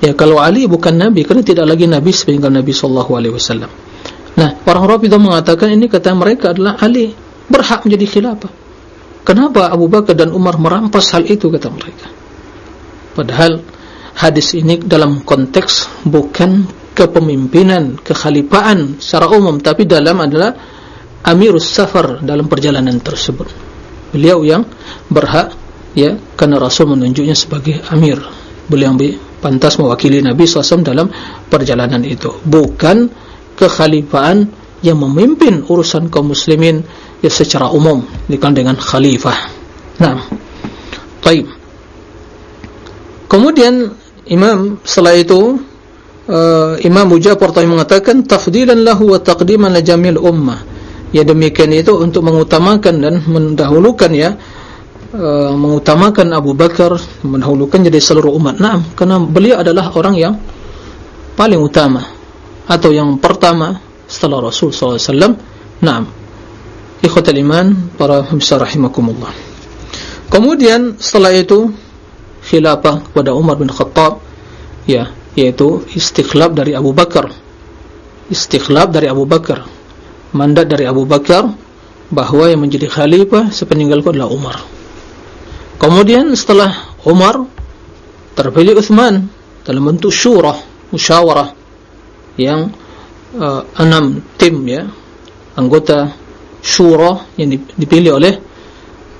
ya kalau Ali bukan nabi karena tidak lagi nabi sepeninggal Nabi sallallahu alaihi wasallam. Nah, orang Rafidhah mengatakan ini kata mereka adalah Ali berhak menjadi khilafah. Kenapa Abu Bakar dan Umar merampas hal itu kata mereka? Padahal hadis ini dalam konteks bukan kepemimpinan, kekhalifaan secara umum tapi dalam adalah amirus safar dalam perjalanan tersebut beliau yang berhak ya karena Rasul menunjuknya sebagai amir beliau yang pantas mewakili Nabi SAW dalam perjalanan itu bukan kekhalifaan yang memimpin urusan kaum muslimin ya secara umum dikenal dengan khalifah nah baik kemudian Imam setelah itu uh, Imam Mujafar tadi mengatakan tafdilan lahu wa taqdiman jamil ummah. Ya demikian itu untuk mengutamakan dan mendahulukan ya uh, mengutamakan Abu Bakar mendahulukan jadi seluruh umat. Naam, karena beliau adalah orang yang paling utama atau yang pertama setelah Rasul wasallam. Naam. Ikhwatul iman para pemirsa rahimakumullah. Kemudian setelah itu khilafah kepada Umar bin Khattab ya yaitu istikhlaf dari Abu Bakar istikhlaf dari Abu Bakar mandat dari Abu Bakar bahawa yang menjadi khalifah sepeninggalku adalah Umar kemudian setelah Umar terpilih Uthman dalam bentuk syurah musyawarah yang uh, enam tim ya. Anggota syurah yang dipilih oleh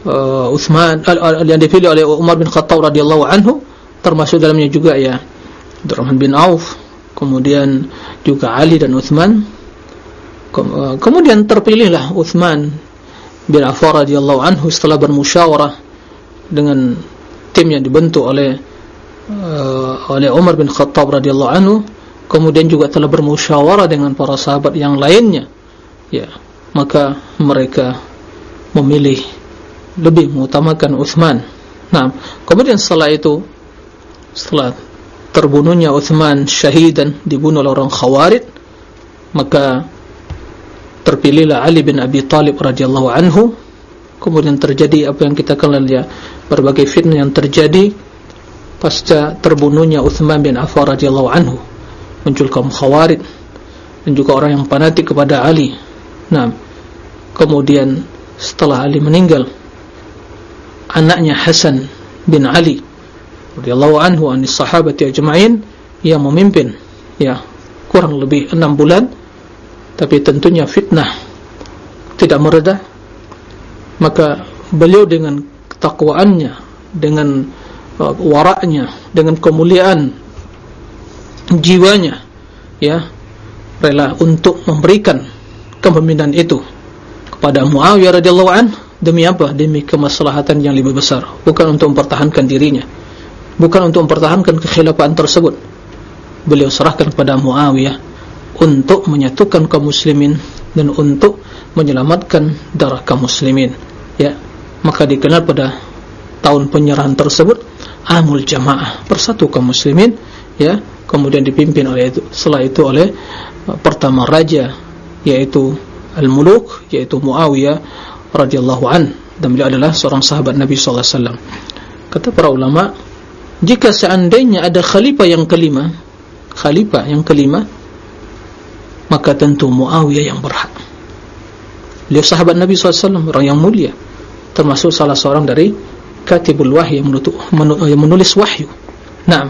uh, Uthman uh, yang dipilih oleh Umar bin Khattab radhiyallahu anhu termasuk dalamnya juga ya. Abdurrahman bin Auf kemudian juga Ali dan Uthman uh, kemudian terpilihlah Uthman bin Affan radhiyallahu anhu setelah bermusyawarah dengan tim yang dibentuk oleh uh, oleh Umar bin Khattab radhiyallahu anhu kemudian juga telah bermusyawarah dengan para sahabat yang lainnya. Ya maka mereka memilih lebih mengutamakan Uthman nah kemudian setelah itu setelah terbunuhnya Uthman syahid dan dibunuh oleh orang khawarid maka terpilihlah Ali bin Abi Talib radhiyallahu anhu. Kemudian terjadi apa yang kita kenal ya berbagai fitnah yang terjadi pasca terbunuhnya Uthman bin Affan radhiyallahu anhu muncul kaum khawarid dan juga orang yang fanatik kepada Ali. Nah kemudian setelah Ali meninggal anaknya Hasan bin Ali radhiyallahu anhu anis sahabat ajma'in yang memimpin ya kurang lebih 6 bulan. Tapi tentunya fitnah tidak mereda maka beliau dengan ketakwaannya dengan uh, waraknya dengan kemuliaan jiwanya ya rela untuk memberikan kepemimpinan itu kepada Muawiyah radhiyallahu anhu demi apa? demi kemaslahatan yang lebih besar. Bukan untuk mempertahankan dirinya. Bukan untuk mempertahankan kekhilafan tersebut. Beliau serahkan kepada Muawiyah untuk menyatukan kaum muslimin dan untuk menyelamatkan darah kaum muslimin ya. Maka dikenal pada tahun penyerahan tersebut amul jamaah bersatu kaum muslimin ya kemudian dipimpin oleh itu setelah itu oleh uh, pertama raja yaitu al-muluk yaitu Muawiyah radhiyallahu an. Dan beliau adalah seorang sahabat Nabi sallallahu alaihi wasallam. Kata para ulama jika seandainya ada khalifah yang kelima khalifah yang kelima maka tentu Muawiyah yang berhak. Beliau sahabat Nabi sallallahu alaihi wasallam orang yang mulia termasuk salah seorang dari katibul wahyi yang, menulis wahyu. Naam,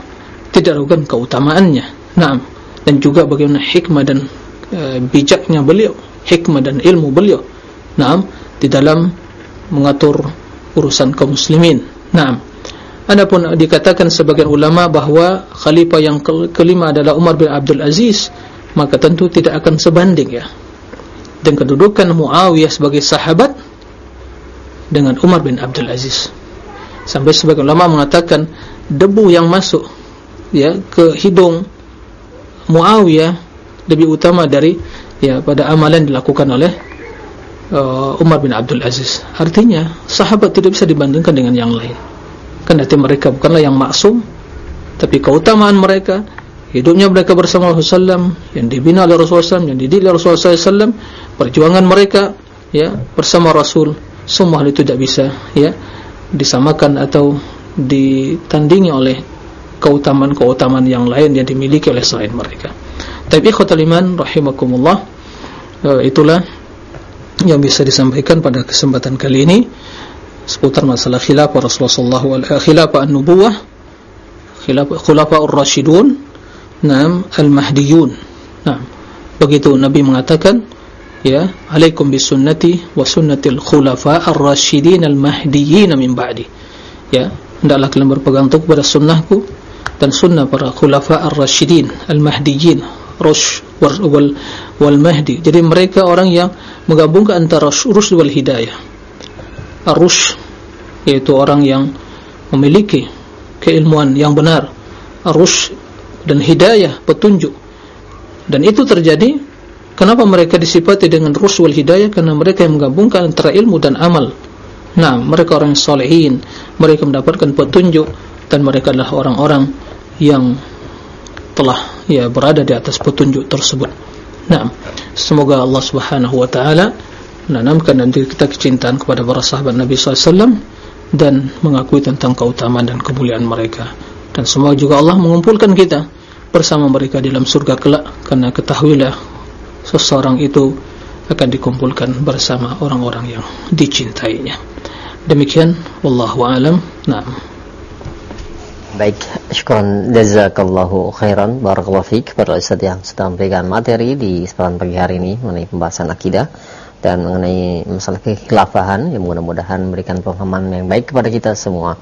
tidak ragukan keutamaannya. Naam, dan juga bagaimana hikmah dan e, bijaknya beliau, hikmah dan ilmu beliau. Naam, di dalam mengatur urusan kaum muslimin. Naam. Adapun dikatakan sebagian ulama bahawa khalifah yang ke kelima adalah Umar bin Abdul Aziz, maka tentu tidak akan sebanding ya. Dan kedudukan Muawiyah sebagai sahabat dengan Umar bin Abdul Aziz. Sampai sebagian ulama mengatakan debu yang masuk ya ke hidung Muawiyah lebih utama dari ya pada amalan dilakukan oleh uh, Umar bin Abdul Aziz. Artinya sahabat tidak bisa dibandingkan dengan yang lain. Karena mereka bukanlah yang maksum, tapi keutamaan mereka, hidupnya mereka bersama Rasulullah SAW, yang dibina oleh Rasulullah SAW, yang dididik oleh Rasulullah SAW, perjuangan mereka ya bersama Rasul, semua hal itu tidak bisa ya disamakan atau ditandingi oleh keutamaan-keutamaan yang lain yang dimiliki oleh selain mereka. Tapi ikhwatul iman rahimakumullah uh, itulah yang bisa disampaikan pada kesempatan kali ini seputar masalah khilafah Rasulullah sallallahu alaihi khilafah an-nubuwah khilafah khulafa ar-rasyidun nam al-mahdiyun. Nah, begitu Nabi mengatakan ya alaikum bisunnati wa sunnatil khulafa ar-rasyidin al-mahdiyyin min ba'di. Ya, hendaklah kalian berpegang teguh pada sunnahku dan sunnah para khulafa ar-rasyidin al-mahdiyyin rush wal, wal mahdi. Jadi mereka orang yang menggabungkan antara rush wal hidayah. Ar-rush yaitu orang yang memiliki keilmuan yang benar. Ar-rush dan hidayah petunjuk. Dan itu terjadi kenapa mereka disifati dengan rush wal hidayah? Karena mereka yang menggabungkan antara ilmu dan amal. Nah, mereka orang solehin, mereka mendapatkan petunjuk dan mereka adalah orang-orang yang telah ya berada di atas petunjuk tersebut. Nah, semoga Allah Subhanahu Wa Taala menanamkan dan kita kecintaan kepada para sahabat Nabi SAW dan mengakui tentang keutamaan dan kemuliaan mereka. Dan semoga juga Allah mengumpulkan kita bersama mereka dalam surga kelak karena ketahuilah seseorang itu akan dikumpulkan bersama orang-orang yang dicintainya demikian wallahu alam na'am baik syukran jazakallahu khairan. Barakallahu fiik para ustaz yang sudah memberikan materi di kesempatan pagi hari ini mengenai pembahasan akidah dan mengenai masalah kekhilafahan yang mudah-mudahan memberikan pemahaman yang baik kepada kita semua.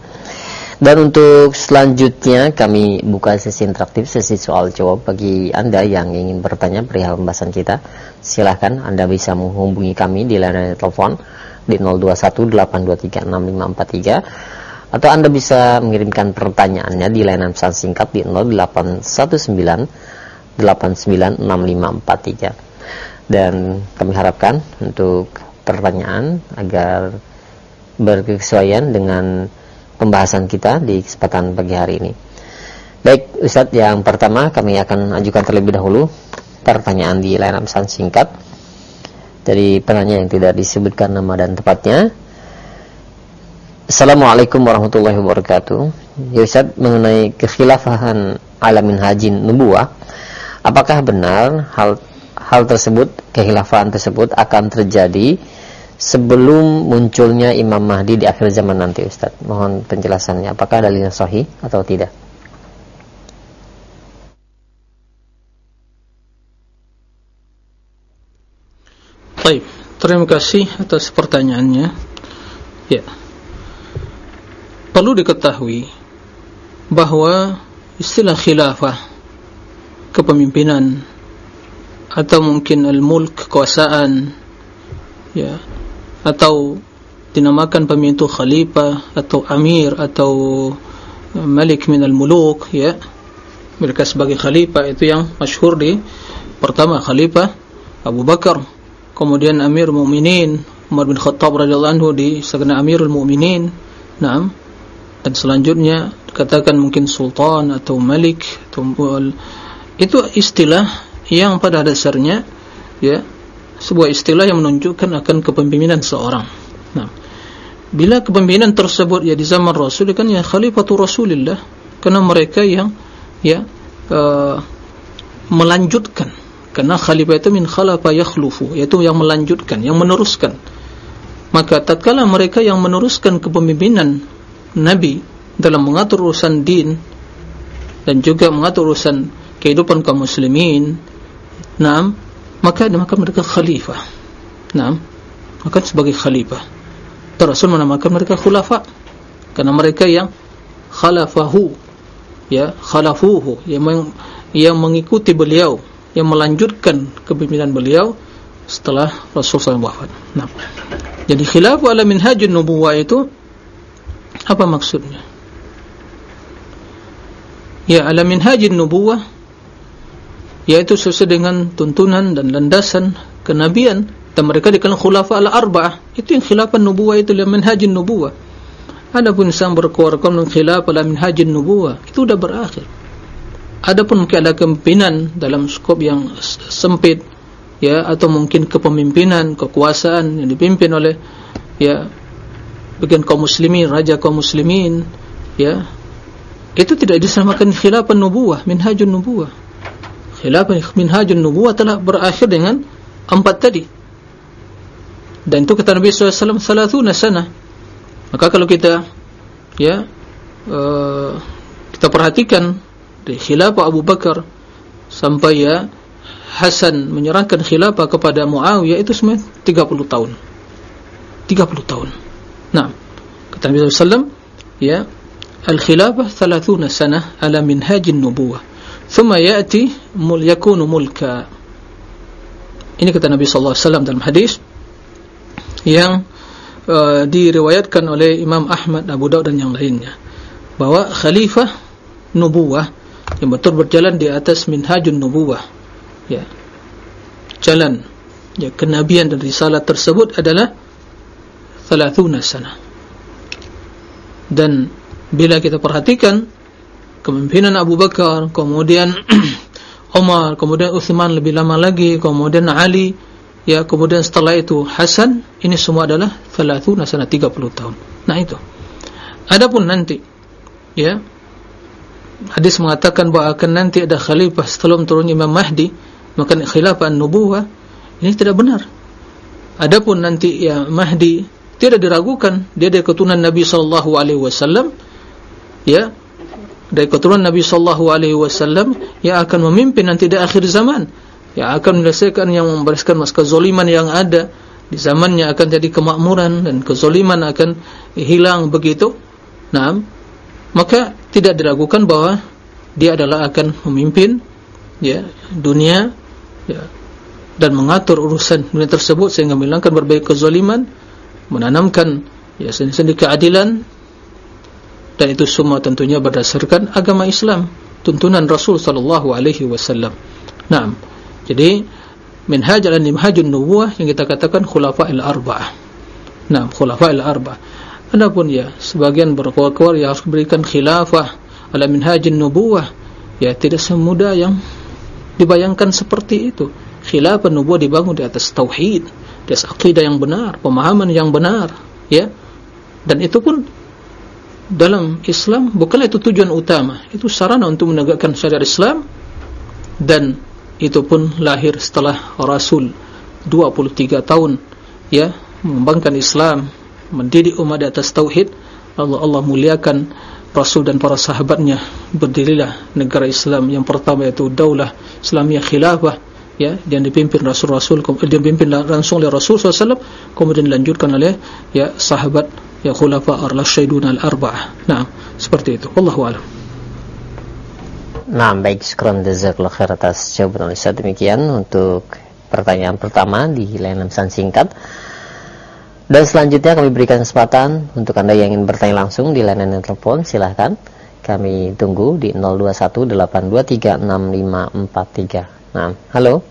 Dan untuk selanjutnya kami buka sesi interaktif, sesi soal jawab bagi Anda yang ingin bertanya perihal pembahasan kita. Silahkan Anda bisa menghubungi kami di layanan telepon di 0218236543 atau Anda bisa mengirimkan pertanyaannya di layanan pesan singkat di 0819896543 dan kami harapkan untuk pertanyaan agar berkesesuaian dengan pembahasan kita di kesempatan pagi hari ini. Baik, Ustadz, yang pertama kami akan ajukan terlebih dahulu pertanyaan di layanan pesan singkat dari penanya yang tidak disebutkan nama dan tempatnya. Assalamualaikum warahmatullahi wabarakatuh. Ya Ustaz, mengenai kekhilafahan alamin haji nubuah, apakah benar hal hal tersebut, kekhilafahan tersebut akan terjadi sebelum munculnya Imam Mahdi di akhir zaman nanti Ustaz? Mohon penjelasannya, apakah dalilnya sahih atau tidak? Baik, terima kasih atas pertanyaannya. Ya. Perlu diketahui bahwa istilah khilafah kepemimpinan atau mungkin al-mulk kekuasaan ya atau dinamakan pemimpin khalifah atau amir atau malik min al-muluk ya mereka sebagai khalifah itu yang masyhur di pertama khalifah Abu Bakar kemudian Amir Mukminin Umar bin Khattab radhiyallahu anhu di segala Amirul Mukminin. Naam. Dan selanjutnya dikatakan mungkin sultan atau malik atau itu istilah yang pada dasarnya ya sebuah istilah yang menunjukkan akan kepemimpinan seorang. Nah, bila kepemimpinan tersebut ya di zaman Rasul kan ya khalifatul Rasulillah. Karena mereka yang ya uh, melanjutkan. Karena khalifah itu min khalafa yakhlufu yaitu yang melanjutkan yang meneruskan. Maka tatkala mereka yang meneruskan kepemimpinan nabi dalam mengatur urusan din dan juga mengatur urusan kehidupan kaum muslimin. Naam maka maka mereka khalifah. Naam maka sebagai khalifah. Rasul menamakan mereka khulafa. Karena mereka yang khalafahu ya khalafuhu yang meng, yang mengikuti beliau yang melanjutkan kepimpinan beliau setelah Rasul SAW wafat. Nah, jadi khilafu ala minhajun nubuwah itu apa maksudnya? Ya ala minhajun nubuwah yaitu sesuai dengan tuntunan dan landasan kenabian dan mereka dikenal khulafa al-arba'ah. Itu yang khilafah nubuwah itu yang minhajin nubuwah adapun berkeluarkan dengan khilafah ala minhajin nubuwah itu sudah berakhir. Adapun mungkin ada kepimpinan dalam skop yang sempit ya atau mungkin kepemimpinan kekuasaan yang dipimpin oleh ya bagian kaum muslimin raja kaum muslimin ya. Itu tidak disamakan khilafah nubuwah minhajun nubuwah. Khilafah minhajun nubuwah telah berakhir dengan empat tadi. Dan itu kata Nabi SAW salatuna sana maka kalau kita ya uh, kita perhatikan di khilafah Abu Bakar sampai ya Hasan menyerahkan khilafah kepada Muawiyah itu semua 30 tahun. 30 tahun nah. Kata Nabi SAW ya al-khilafah salatuna sana ala minhajin nubuwah. Thumma ya'ti mul yakunu mulka. Ini kata Nabi SAW dalam hadis yang uh, diriwayatkan oleh Imam Ahmad, Abu Daud dan yang lainnya. Bahwa khalifah nubuwah yang betul berjalan di atas minhajun nubuwah ya jalan ya kenabian dan risalah tersebut adalah 30 sana. Dan bila kita perhatikan kepemimpinan Abu Bakar kemudian Umar kemudian Uthman lebih lama lagi kemudian Ali ya kemudian setelah itu Hasan ini semua adalah 30 sana 30 tahun. Nah itu. Adapun nanti ya hadis mengatakan bahawa akan nanti ada khalifah setelah turun Imam Mahdi maka khilafah nubuwah ini tidak benar. Adapun nanti ya Mahdi tidak diragukan. Dia dari keturunan Nabi sallallahu alaihi wasallam. Ya. Dari keturunan Nabi sallallahu alaihi wasallam yang akan memimpin nanti di akhir zaman. Yang akan menyelesaikan yang membereskan mas kezoliman yang ada. Di zamannya akan jadi kemakmuran dan kezoliman akan hilang begitu. Nah maka tidak diragukan bahwa dia adalah akan memimpin ya dunia ya dan mengatur urusan dunia tersebut sehingga menghilangkan berbagai kezoliman menanamkan ya sendi-sendi keadilan dan itu semua tentunya berdasarkan agama Islam tuntunan Rasul sallallahu alaihi wasallam. Naam. Jadi minhaj adalah minhajun nubuwah yang kita katakan khulafa'il arba'ah. Nah, khulafa'il arba'ah. Adapun ya sebagian berkuar-kuar yang harus berikan khilafah ala minhajun nubuwah ya tidak semudah yang dibayangkan seperti itu. Khilafah nubuwah dibangun di atas tauhid, atas akidah yang benar, pemahaman yang benar, ya. Dan itu pun dalam Islam bukanlah itu tujuan utama, itu sarana untuk menegakkan syariat Islam dan itu pun lahir setelah Rasul 23 tahun ya mengembangkan Islam mendidik umat di atas tauhid. Allah Allah muliakan Rasul dan para sahabatnya. Berdirilah negara Islam yang pertama yaitu Daulah Islamiyah Khilafah ya yang dipimpin Rasul-Rasul kemudian dipimpin langsung oleh Rasul SAW kemudian dilanjutkan oleh ya sahabat ya khulafa ar-rasyidun al-arba'ah nah seperti itu Allahu a'lam Nah, baik, syukran jazakallahu khair atas jawaban Ustaz. Demikian untuk pertanyaan pertama di layanan pesan singkat. Dan selanjutnya kami berikan kesempatan untuk Anda yang ingin bertanya langsung di layanan telepon, silahkan. Kami tunggu di 0218236543. Nah, halo.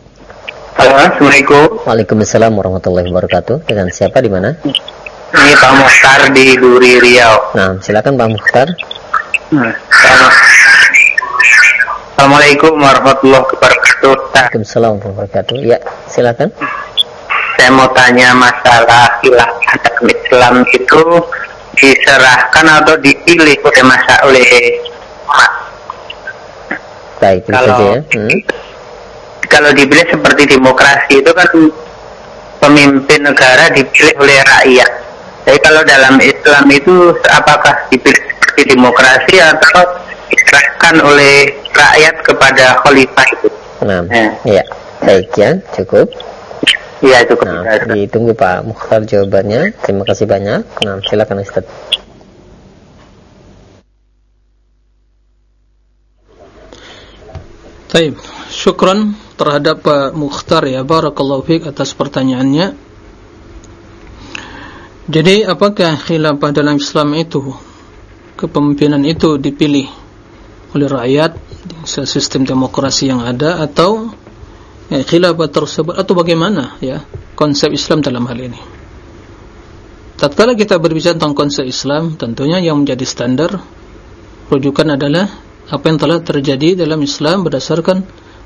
Halo, Assalamualaikum. Waalaikumsalam warahmatullahi wabarakatuh. Dengan siapa di mana? Ini Pak Muhtar di Duri Riau. Nah, silakan Pak Muhtar. Hmm, Assalamualaikum warahmatullahi wabarakatuh. Waalaikumsalam warahmatullahi wabarakatuh. Ya, silakan. Saya mau tanya masalah khilafah takmir. Islam itu diserahkan atau dipilih oleh masa oleh. Baik, kalau, ya. Hmm. Kalau dipilih seperti demokrasi itu kan pemimpin negara dipilih oleh rakyat. Jadi kalau dalam Islam itu apakah dipilih seperti demokrasi atau diserahkan oleh rakyat kepada khalifah itu? Nah, ya. ya. Baik ya, cukup. Iya cukup. Nah, ditunggu Pak Mukhtar jawabannya. Terima kasih banyak. Nah, silakan Ustaz. Baik, syukran terhadap Pak Mukhtar ya. Barakallahu fiik atas pertanyaannya. Jadi, apakah khilafah dalam Islam itu kepemimpinan itu dipilih oleh rakyat sistem demokrasi yang ada atau ya, khilafah tersebut atau bagaimana ya konsep Islam dalam hal ini tatkala kita berbicara tentang konsep Islam tentunya yang menjadi standar rujukan adalah apa yang telah terjadi dalam Islam berdasarkan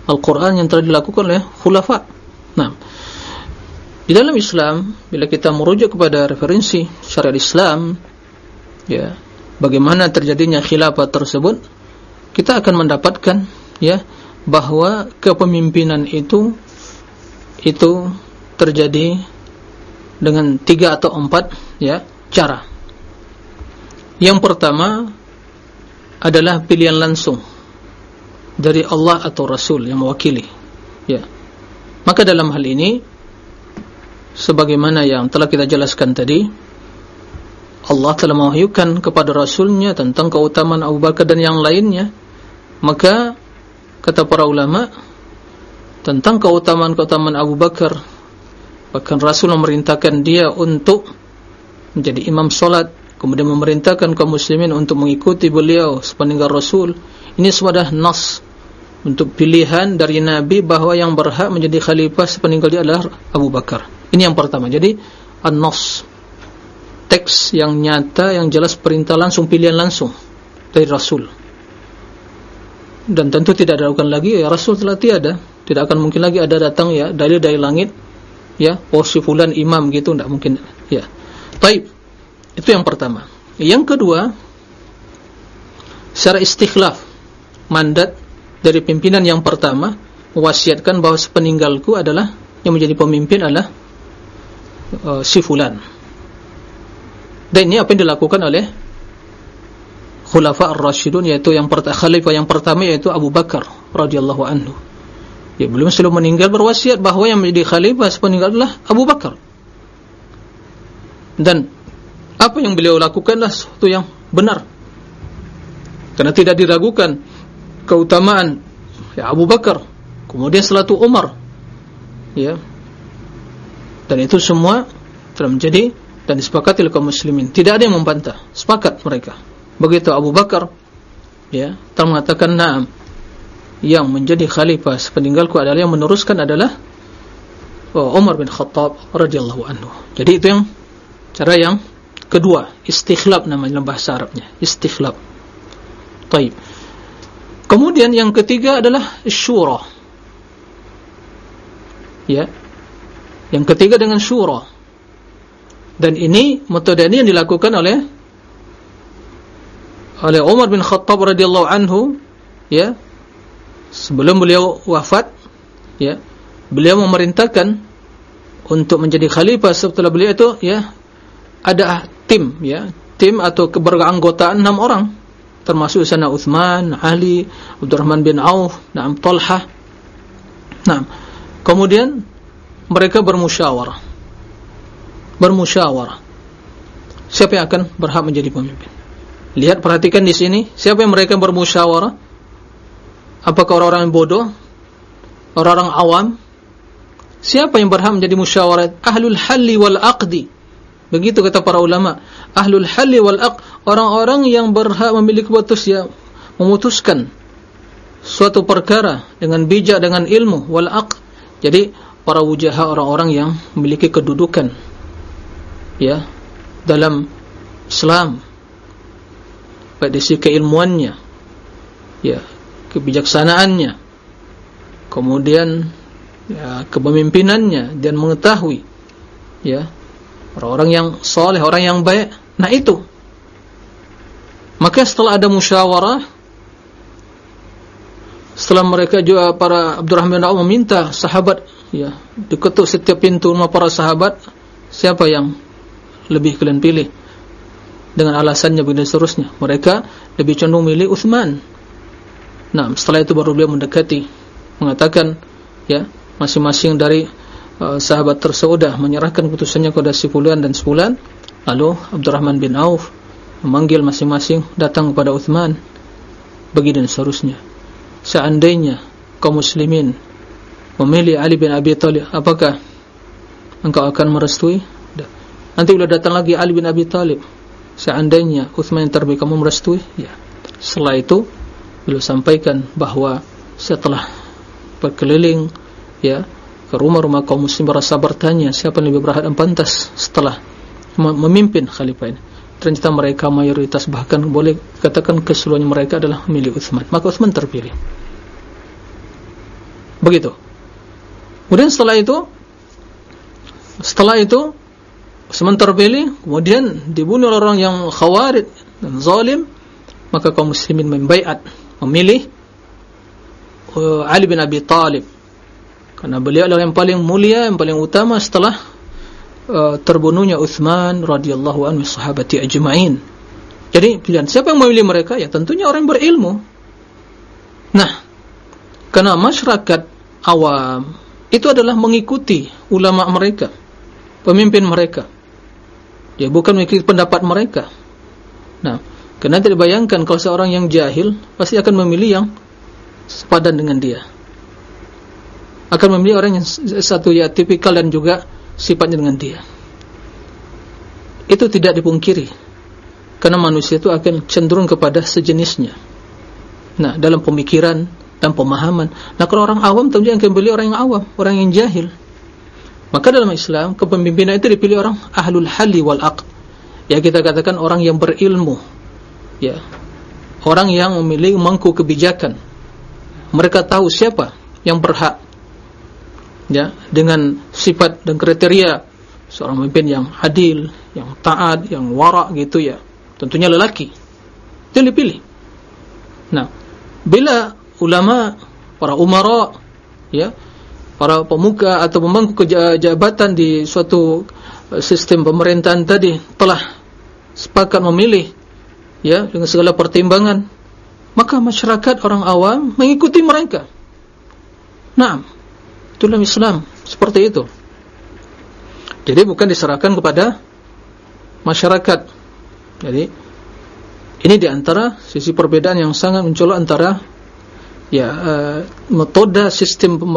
Al-Quran yang telah dilakukan oleh khulafa nah di dalam Islam bila kita merujuk kepada referensi syariat Islam ya bagaimana terjadinya khilafah tersebut kita akan mendapatkan ya bahawa kepemimpinan itu itu terjadi dengan tiga atau empat ya cara. Yang pertama adalah pilihan langsung dari Allah atau Rasul yang mewakili. Ya. Maka dalam hal ini sebagaimana yang telah kita jelaskan tadi Allah telah mewahyukan kepada Rasulnya tentang keutamaan Abu Bakar dan yang lainnya maka kata para ulama tentang keutamaan-keutamaan Abu Bakar bahkan Rasul memerintahkan dia untuk menjadi imam solat kemudian memerintahkan kaum muslimin untuk mengikuti beliau sepeninggal Rasul ini sudah nas untuk pilihan dari Nabi bahawa yang berhak menjadi khalifah sepeninggal dia adalah Abu Bakar. Ini yang pertama. Jadi an-nas. Teks yang nyata yang jelas perintah langsung pilihan langsung dari Rasul. Dan tentu tidak dilakukan lagi. Ya Rasul telah tiada. Tidak akan mungkin lagi ada datang ya dalil dari langit. Ya oh si fulan imam gitu tidak mungkin. Ya. Taib. Itu yang pertama. Yang kedua secara istikhlaf mandat dari pimpinan yang pertama mewasiatkan bahawa sepeninggalku adalah yang menjadi pemimpin adalah uh, si fulan dan ini apa yang dilakukan oleh khulafa ar-rasyidun yaitu yang pertama khalifah yang pertama yaitu Abu Bakar radhiyallahu anhu. Ya belum sebelum meninggal berwasiat bahawa yang menjadi khalifah sepeninggal adalah Abu Bakar. Dan apa yang beliau lakukan adalah sesuatu yang benar. Karena tidak diragukan keutamaan. Ya Abu Bakar, kemudian setelah itu Umar. Ya. Dan itu semua telah menjadi dan disepakati oleh kaum muslimin. Tidak ada yang membantah, sepakat mereka. Begitu Abu Bakar ya telah mengatakan na'am yang menjadi khalifah sepeninggalku adalah yang meneruskan adalah oh, Umar bin Khattab radhiyallahu anhu. Jadi itu yang cara yang kedua. Istikhlab namanya dalam bahasa Arabnya. Istikhlab. Taib kemudian yang ketiga adalah syura. Ya. Yang ketiga dengan syura. Dan ini metode ini yang dilakukan oleh oleh Umar bin Khattab radhiyallahu anhu ya. Sebelum beliau wafat ya. Beliau memerintahkan untuk menjadi khalifah setelah beliau itu ya. Ada tim ya. Tim atau keberanggotaan enam orang termasuk sana Uthman, Ali, Abdurrahman bin Auf, Naam Talha. Nah, kemudian mereka bermusyawarah. Bermusyawarah. Siapa yang akan berhak menjadi pemimpin? Lihat perhatikan di sini, siapa yang mereka bermusyawarah? Apakah orang-orang bodoh? Orang-orang awam? Siapa yang berhak menjadi musyawarah? Ahlul halli wal aqdi. Begitu kata para ulama. Ahlul halli wal aqd, orang-orang yang berhak memiliki putus ya memutuskan suatu perkara dengan bijak dengan ilmu wal aqd. Jadi para wujaha orang-orang yang memiliki kedudukan ya dalam Islam pada sisi keilmuannya ya kebijaksanaannya kemudian ya kepemimpinannya dan mengetahui ya orang-orang yang soleh, orang yang baik. Nah itu. Maka setelah ada musyawarah, setelah mereka juga para Abdurrahman Auf meminta sahabat, ya, diketuk setiap pintu rumah para sahabat, siapa yang lebih kalian pilih? Dengan alasannya begini seterusnya. Mereka lebih cenderung milih Uthman. Nah, setelah itu baru beliau mendekati, mengatakan, ya, masing-masing dari uh, sahabat tersebut dah menyerahkan keputusannya kepada si fulan dan sebulan. Lalu Abdurrahman bin Auf memanggil masing-masing datang kepada Uthman. Bagi dan seterusnya. Seandainya kaum muslimin memilih Ali bin Abi Talib apakah engkau akan merestui? Nanti bila datang lagi Ali bin Abi Talib seandainya Uthman yang terbaik kamu merestui? Ya. Setelah itu beliau sampaikan bahawa setelah berkeliling ya ke rumah-rumah kaum muslim berasa bertanya siapa yang lebih berhak dan pantas setelah memimpin khalifah ini. Ternyata mereka mayoritas bahkan boleh katakan keseluruhannya mereka adalah milik Uthman maka Uthman terpilih. Begitu. Kemudian setelah itu setelah itu Uthman terpilih kemudian dibunuh oleh orang yang khawarid dan zalim maka kaum muslimin membaiat memilih uh, Ali bin Abi Talib Karena beliau adalah yang paling mulia, yang paling utama setelah uh, terbunuhnya Uthman radhiyallahu anhu sahabati ajma'in. Jadi pilihan siapa yang memilih mereka? Ya tentunya orang berilmu. Nah, karena masyarakat awam itu adalah mengikuti ulama mereka, pemimpin mereka. Ya bukan mengikuti pendapat mereka. Nah, karena bayangkan kalau seorang yang jahil pasti akan memilih yang sepadan dengan dia akan memilih orang yang satu ya tipikal dan juga sifatnya dengan dia. Itu tidak dipungkiri. Karena manusia itu akan cenderung kepada sejenisnya. Nah dalam pemikiran dan pemahaman. Nah kalau orang awam tentunya akan memilih orang yang awam orang yang jahil. Maka dalam Islam kepemimpinan itu dipilih orang ahlul hali wal aqd ya kita katakan orang yang berilmu. Ya. Orang yang memilih mangku kebijakan. Mereka tahu siapa yang berhak ya dengan sifat dan kriteria seorang pemimpin yang adil, yang taat, yang warak gitu ya. Tentunya lelaki. Dipilih. Nah, bila ulama, para umara ya, para pemuka atau pemangku jabatan di suatu eh, sistem pemerintahan tadi telah sepakat memilih ya dengan segala pertimbangan, maka masyarakat orang awam mengikuti mereka. Nah, dalam Islam. Seperti itu. Jadi bukan diserahkan kepada masyarakat. Jadi ini di antara sisi perbedaan yang sangat mencolok antara ya uh, metode sistem pem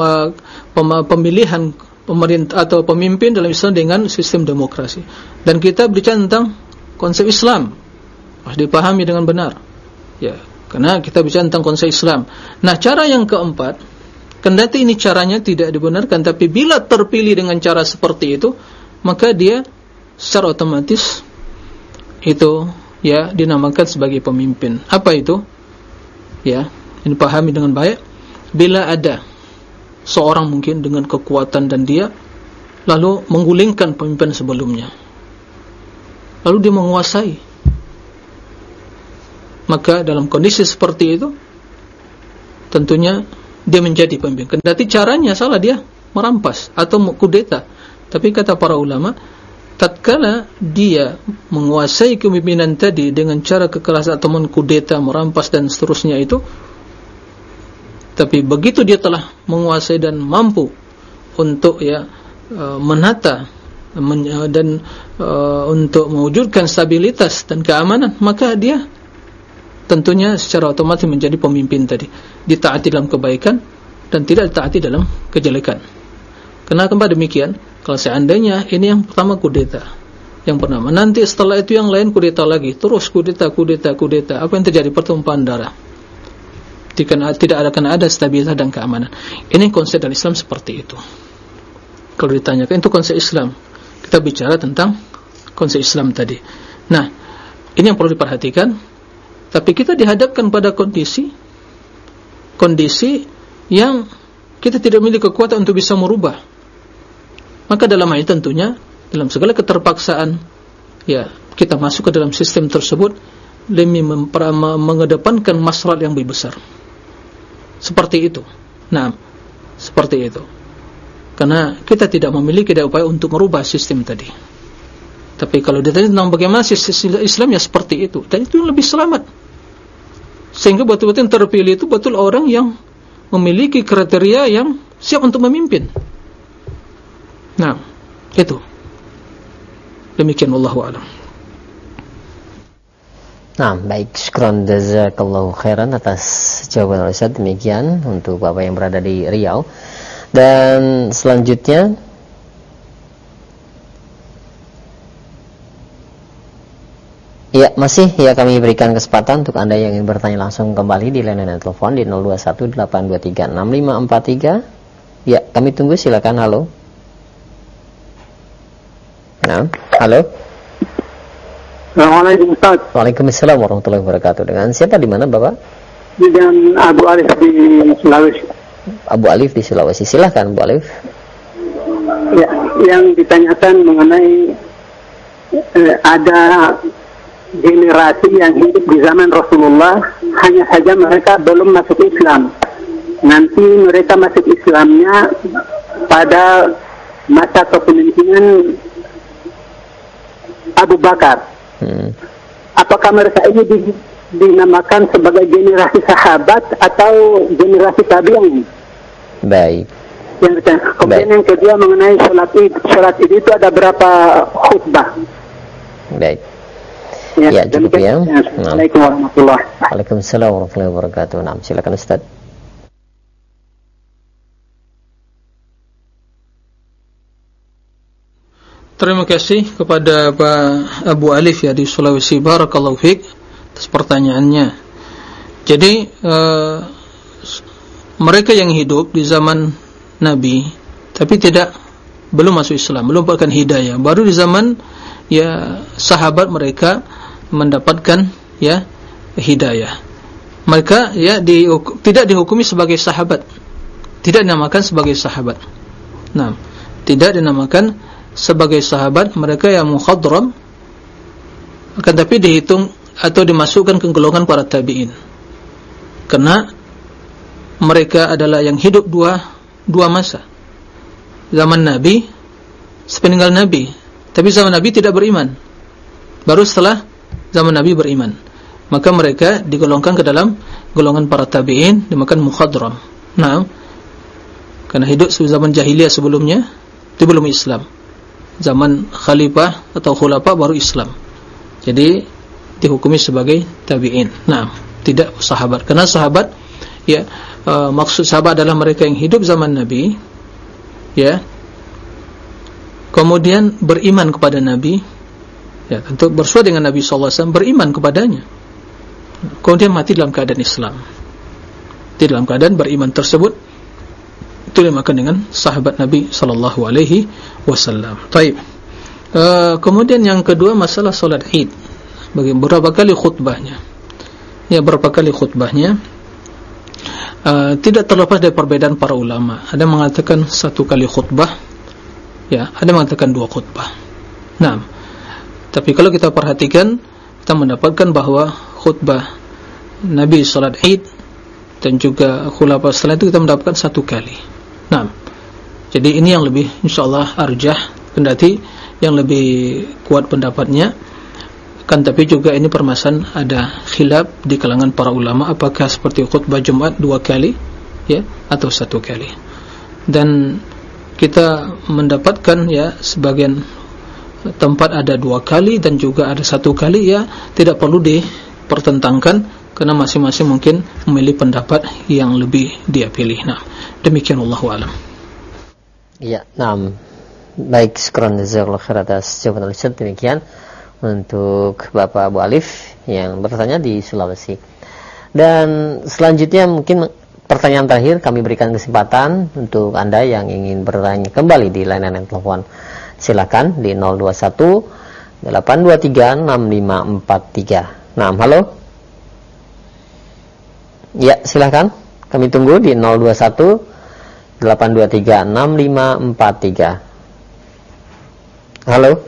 pem pemilihan pemerintah atau pemimpin dalam Islam dengan sistem demokrasi. Dan kita bicara tentang konsep Islam. Harus dipahami dengan benar. Ya karena kita bicara tentang konsep Islam. Nah cara yang keempat Kendati ini caranya tidak dibenarkan, tapi bila terpilih dengan cara seperti itu, maka dia secara otomatis itu ya dinamakan sebagai pemimpin. Apa itu? Ya, ini pahami dengan baik. Bila ada seorang mungkin dengan kekuatan dan dia lalu menggulingkan pemimpin sebelumnya, lalu dia menguasai, maka dalam kondisi seperti itu, tentunya dia menjadi pemimpin. Kendati caranya salah dia merampas atau kudeta. Tapi kata para ulama, tatkala dia menguasai kepemimpinan tadi dengan cara kekerasan atau mengkudeta, merampas dan seterusnya itu, tapi begitu dia telah menguasai dan mampu untuk ya e, menata dan e, untuk mewujudkan stabilitas dan keamanan, maka dia tentunya secara otomatis menjadi pemimpin tadi. Ditaati dalam kebaikan dan tidak ditaati dalam kejelekan. Kenapa demikian kalau seandainya ini yang pertama kudeta yang pertama nanti setelah itu yang lain kudeta lagi terus kudeta kudeta kudeta apa yang terjadi? Pertumpahan darah. Tidak akan ada stabilitas dan keamanan. Ini konsep dari Islam seperti itu. Kalau ditanyakan itu konsep Islam. Kita bicara tentang konsep Islam tadi. Nah ini yang perlu diperhatikan tapi kita dihadapkan pada kondisi kondisi yang kita tidak memiliki kekuatan untuk bisa merubah. Maka dalam hal ini tentunya dalam segala keterpaksaan ya kita masuk ke dalam sistem tersebut demi mengedepankan masalah yang lebih besar. Seperti itu. Nah seperti itu. Karena kita tidak memiliki daya upaya untuk merubah sistem tadi. Tapi kalau ditanya tentang bagaimana sistem Islam ya seperti itu. Dan itu lebih selamat sehingga betul-betul yang terpilih itu betul orang yang memiliki kriteria yang siap untuk memimpin. Nah itu. Demikian wallahu alam. Nah, baik, syukran jazakallahu khairan atas jawaban Ustaz. Demikian untuk Bapak yang berada di Riau. Dan selanjutnya Ya, masih ya kami berikan kesempatan untuk Anda yang ingin bertanya langsung kembali di layanan telepon di 0218236543. Ya, kami tunggu silakan. Halo. Nah, halo. Assalamualaikum Ustaz. Waalaikumsalam warahmatullahi wabarakatuh. Dengan siapa di mana Bapak? Dengan Abu Alif di Sulawesi. Abu Alif di Sulawesi. Silahkan Bu Alif. Ya, yang ditanyakan mengenai eh, ada generasi yang hidup di zaman Rasulullah hanya saja mereka belum masuk Islam. Nanti mereka masuk Islamnya pada masa kepemimpinan Abu Bakar. Hmm. Apakah mereka ini di, dinamakan sebagai generasi sahabat atau generasi tabi'in? Baik. Yang kemudian Baik. yang kedua mengenai sholat id. Sholat id itu ada berapa khutbah? Baik. Ya, ya cukup ya. Assalamualaikum warahmatullahi wabarakatuh. Waalaikumsalam warahmatullahi wabarakatuh. Nah, silakan Ustaz. Terima kasih kepada Pak Abu Alif ya di Sulawesi Barakallahu Fik atas pertanyaannya. Jadi uh, mereka yang hidup di zaman Nabi tapi tidak belum masuk Islam, belum mendapatkan hidayah. Baru di zaman ya sahabat mereka mendapatkan ya hidayah. Mereka ya di, tidak dihukumi sebagai sahabat. Tidak dinamakan sebagai sahabat. Nah, tidak dinamakan sebagai sahabat mereka yang mukhadram akan tapi dihitung atau dimasukkan ke golongan para tabi'in karena mereka adalah yang hidup dua dua masa zaman Nabi sepeninggal Nabi tapi zaman Nabi tidak beriman baru setelah zaman Nabi beriman maka mereka digolongkan ke dalam golongan para tabi'in dimakan mukhadram nah karena hidup zaman jahiliyah sebelumnya itu belum Islam zaman khalifah atau khulafa baru Islam. Jadi dihukumi sebagai tabi'in. Nah, tidak sahabat. Karena sahabat ya e, maksud sahabat adalah mereka yang hidup zaman Nabi ya. Kemudian beriman kepada Nabi ya tentu bersuara dengan Nabi wasallam beriman kepadanya. Kemudian mati dalam keadaan Islam. Di dalam keadaan beriman tersebut itu dimakan dengan sahabat Nabi sallallahu alaihi wasallam. Baik. Uh, kemudian yang kedua masalah salat Id. Bagi berapa kali khutbahnya? Ya berapa kali khutbahnya? Uh, tidak terlepas dari perbedaan para ulama. Ada mengatakan satu kali khutbah. Ya, ada mengatakan dua khutbah. Nah, tapi kalau kita perhatikan kita mendapatkan bahawa khutbah Nabi salat Id dan juga khulafah setelah itu kita mendapatkan satu kali. Nah, jadi ini yang lebih insyaallah arjah kendati yang lebih kuat pendapatnya. Kan tapi juga ini permasalahan ada khilaf di kalangan para ulama apakah seperti khutbah Jumat dua kali ya atau satu kali. Dan kita mendapatkan ya sebagian tempat ada dua kali dan juga ada satu kali ya tidak perlu dipertentangkan karena masing-masing mungkin memilih pendapat yang lebih dia pilih. Nah, demikian Allah alam. Ya, nah, baik sekarang jazakallahu khair atas jawaban demikian untuk Bapak Abu Alif yang bertanya di Sulawesi. Dan selanjutnya mungkin pertanyaan terakhir kami berikan kesempatan untuk Anda yang ingin bertanya kembali di layanan telepon. Silakan di 021 823 6543. Nah, halo. Ya, silahkan. Kami tunggu di 021 823 6543. Halo.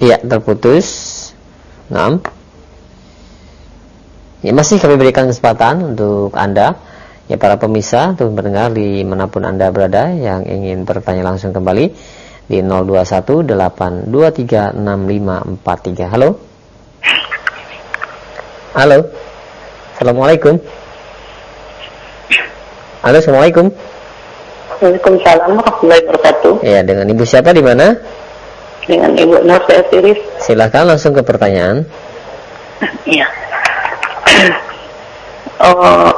Iya, terputus. Naam. Ya, masih kami berikan kesempatan untuk Anda ya para pemirsa untuk mendengar di mana pun Anda berada yang ingin bertanya langsung kembali di 0218236543. Halo. Halo. Assalamualaikum. Halo, Assalamualaikum. Waalaikumsalam warahmatullahi wabarakatuh. Ya, dengan Ibu siapa di mana? Dengan Ibu Nursia Siris. Silakan langsung ke pertanyaan. Iya. oh.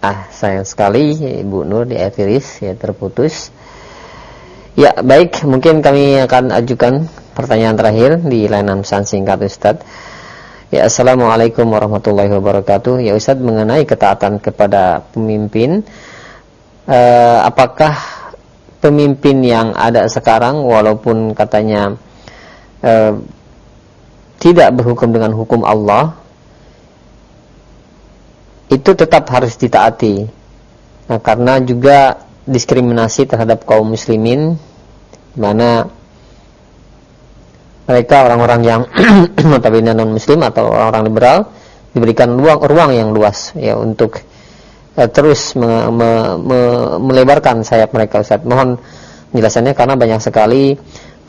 Ah, sayang sekali Ibu Nur di Eviris ya terputus. Ya, baik, mungkin kami akan ajukan pertanyaan terakhir di layanan pesan singkat Ustaz. Ya, Assalamualaikum warahmatullahi wabarakatuh. Ya Ustaz, mengenai ketaatan kepada pemimpin, eh, apakah pemimpin yang ada sekarang, walaupun katanya eh, tidak berhukum dengan hukum Allah, itu tetap harus ditaati. Nah, karena juga diskriminasi terhadap kaum muslimin, mana mereka orang-orang yang notabene non muslim atau orang-orang liberal diberikan ruang ruang yang luas ya untuk uh, terus me, me, me, melebarkan sayap mereka Ustaz. Mohon penjelasannya karena banyak sekali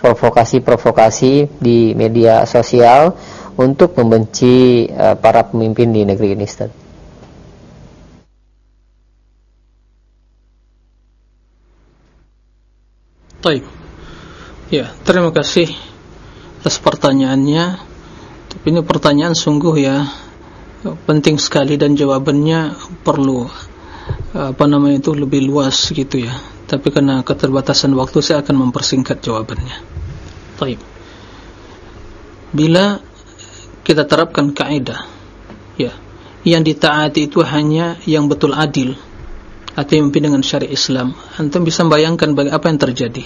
provokasi-provokasi di media sosial untuk membenci uh, para pemimpin di negeri ini Ustaz. Baik. Ya, terima kasih atas pertanyaannya. Tapi ini pertanyaan sungguh ya penting sekali dan jawabannya perlu apa namanya itu lebih luas gitu ya. Tapi karena keterbatasan waktu saya akan mempersingkat jawabannya. Baik bila kita terapkan kaidah ya yang ditaati itu hanya yang betul adil atau yang dengan syariat Islam. Antum bisa bayangkan apa yang terjadi.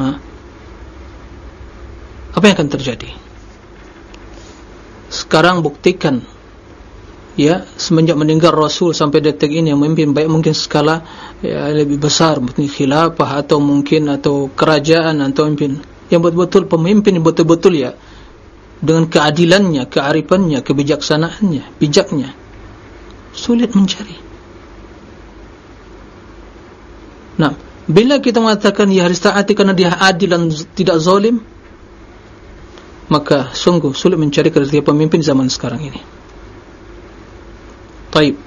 Ha? apa yang akan terjadi? Sekarang buktikan ya semenjak meninggal Rasul sampai detik ini yang memimpin baik mungkin skala ya, lebih besar mungkin khilafah atau mungkin atau kerajaan atau pemimpin yang betul-betul pemimpin betul-betul ya dengan keadilannya, kearifannya, kebijaksanaannya, bijaknya. Sulit mencari nah bila kita mengatakan ya harus taati karena dia adil dan tidak zalim maka sungguh sulit mencari kerja pemimpin zaman sekarang ini. Taib.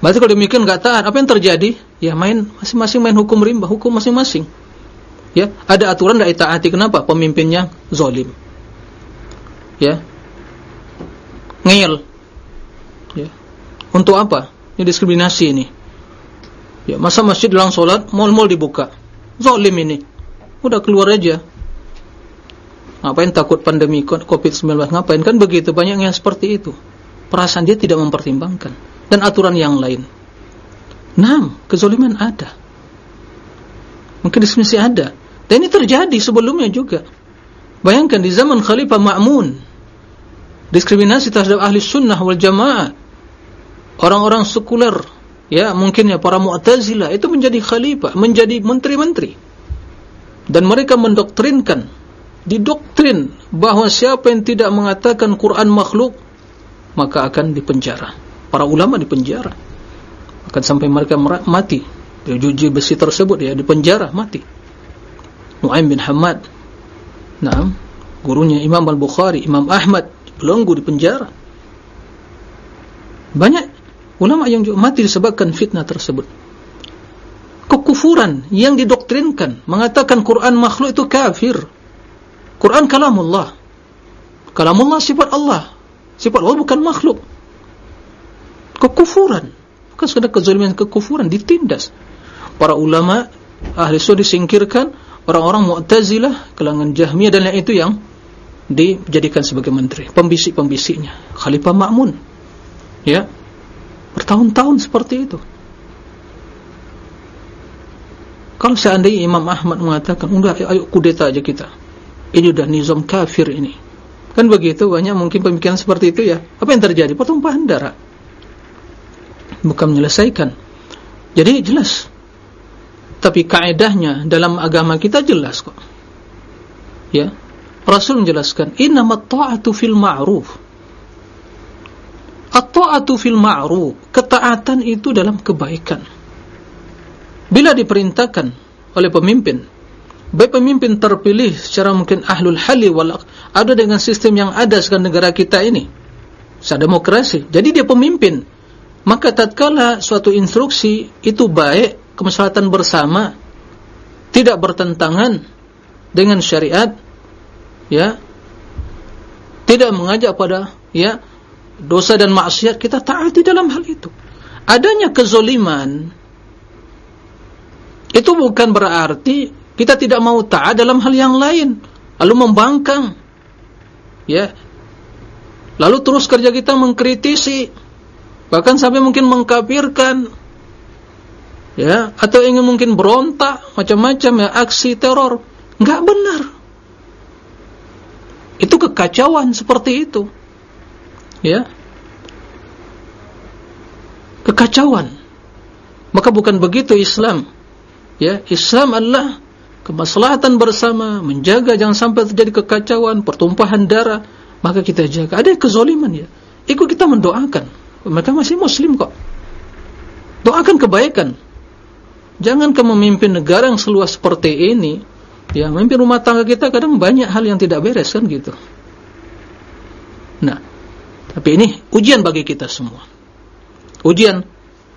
Berarti kalau demikian enggak taat, apa yang terjadi? Ya main masing-masing main hukum rimba, hukum masing-masing. Ya, ada aturan enggak taati kenapa? Pemimpinnya zalim. Ya. Ngeyel. Ya. Untuk apa? Ini diskriminasi ini. Ya, masa masjid dalam solat, mal-mal dibuka. Zalim ini. Udah keluar aja. Ngapain takut pandemi COVID-19? Ngapain? Kan begitu banyak yang seperti itu. Perasaan dia tidak mempertimbangkan. Dan aturan yang lain. Enam, kezoliman ada. Mungkin diskriminasi ada. Dan ini terjadi sebelumnya juga. Bayangkan di zaman Khalifah Ma'mun. Diskriminasi terhadap ahli sunnah wal jamaah. Orang-orang sekuler. Ya, mungkin ya para mu'tazilah. Itu menjadi khalifah. Menjadi menteri-menteri. Dan mereka mendoktrinkan didoktrin bahawa siapa yang tidak mengatakan Quran makhluk maka akan dipenjara para ulama dipenjara akan sampai mereka mati dia juji besi tersebut dia dipenjara mati Nu'aim bin Hamad nah, gurunya Imam Al-Bukhari Imam Ahmad belenggu dipenjara banyak ulama yang juga mati disebabkan fitnah tersebut kekufuran yang didoktrinkan mengatakan Quran makhluk itu kafir Quran kalamullah. Kalamullah sifat Allah. Sifat Allah bukan makhluk. Kekufuran. Bukan sekadar kezaliman kekufuran ditindas. Para ulama ahli sunnah disingkirkan, orang-orang Mu'tazilah, kalangan Jahmiyah dan lain itu yang dijadikan sebagai menteri, pembisik-pembisiknya. Khalifah Ma'mun. Ya. Bertahun-tahun seperti itu. Kalau seandainya Imam Ahmad mengatakan, "Udah, ayo kudeta aja kita." ini sudah nizam kafir ini. Kan begitu banyak mungkin pemikiran seperti itu ya. Apa yang terjadi? Pertumpahan darah. Bukan menyelesaikan. Jadi jelas. Tapi kaedahnya dalam agama kita jelas kok. Ya. Rasul menjelaskan innamat ta'atu fil ma'ruf at-ta'atu fil ma'ruf. Ketaatan itu dalam kebaikan. Bila diperintahkan oleh pemimpin baik pemimpin terpilih secara mungkin ahlul hali wal ada dengan sistem yang ada sekarang negara kita ini. Saya demokrasi. Jadi dia pemimpin. Maka tatkala suatu instruksi itu baik kemaslahatan bersama tidak bertentangan dengan syariat ya tidak mengajak pada ya dosa dan maksiat kita taati dalam hal itu. Adanya kezoliman itu bukan berarti kita tidak mau taat dalam hal yang lain. Lalu membangkang ya. Lalu terus kerja kita mengkritisi bahkan sampai mungkin mengkafirkan ya. Atau ingin mungkin berontak macam-macam ya aksi teror. Enggak benar. Itu kekacauan seperti itu ya? Kekacauan. Maka bukan begitu Islam. Ya Islam adalah kemaslahatan bersama menjaga jangan sampai terjadi kekacauan pertumpahan darah maka kita jaga. Ada kezaliman ya. Ikut kita mendoakan. Mereka masih muslim kok. Doakan kebaikan. Jangan ke memimpin negara yang seluas seperti ini, ya memimpin rumah tangga kita kadang banyak hal yang tidak beres kan gitu. Nah, tapi ini ujian bagi kita semua. Ujian,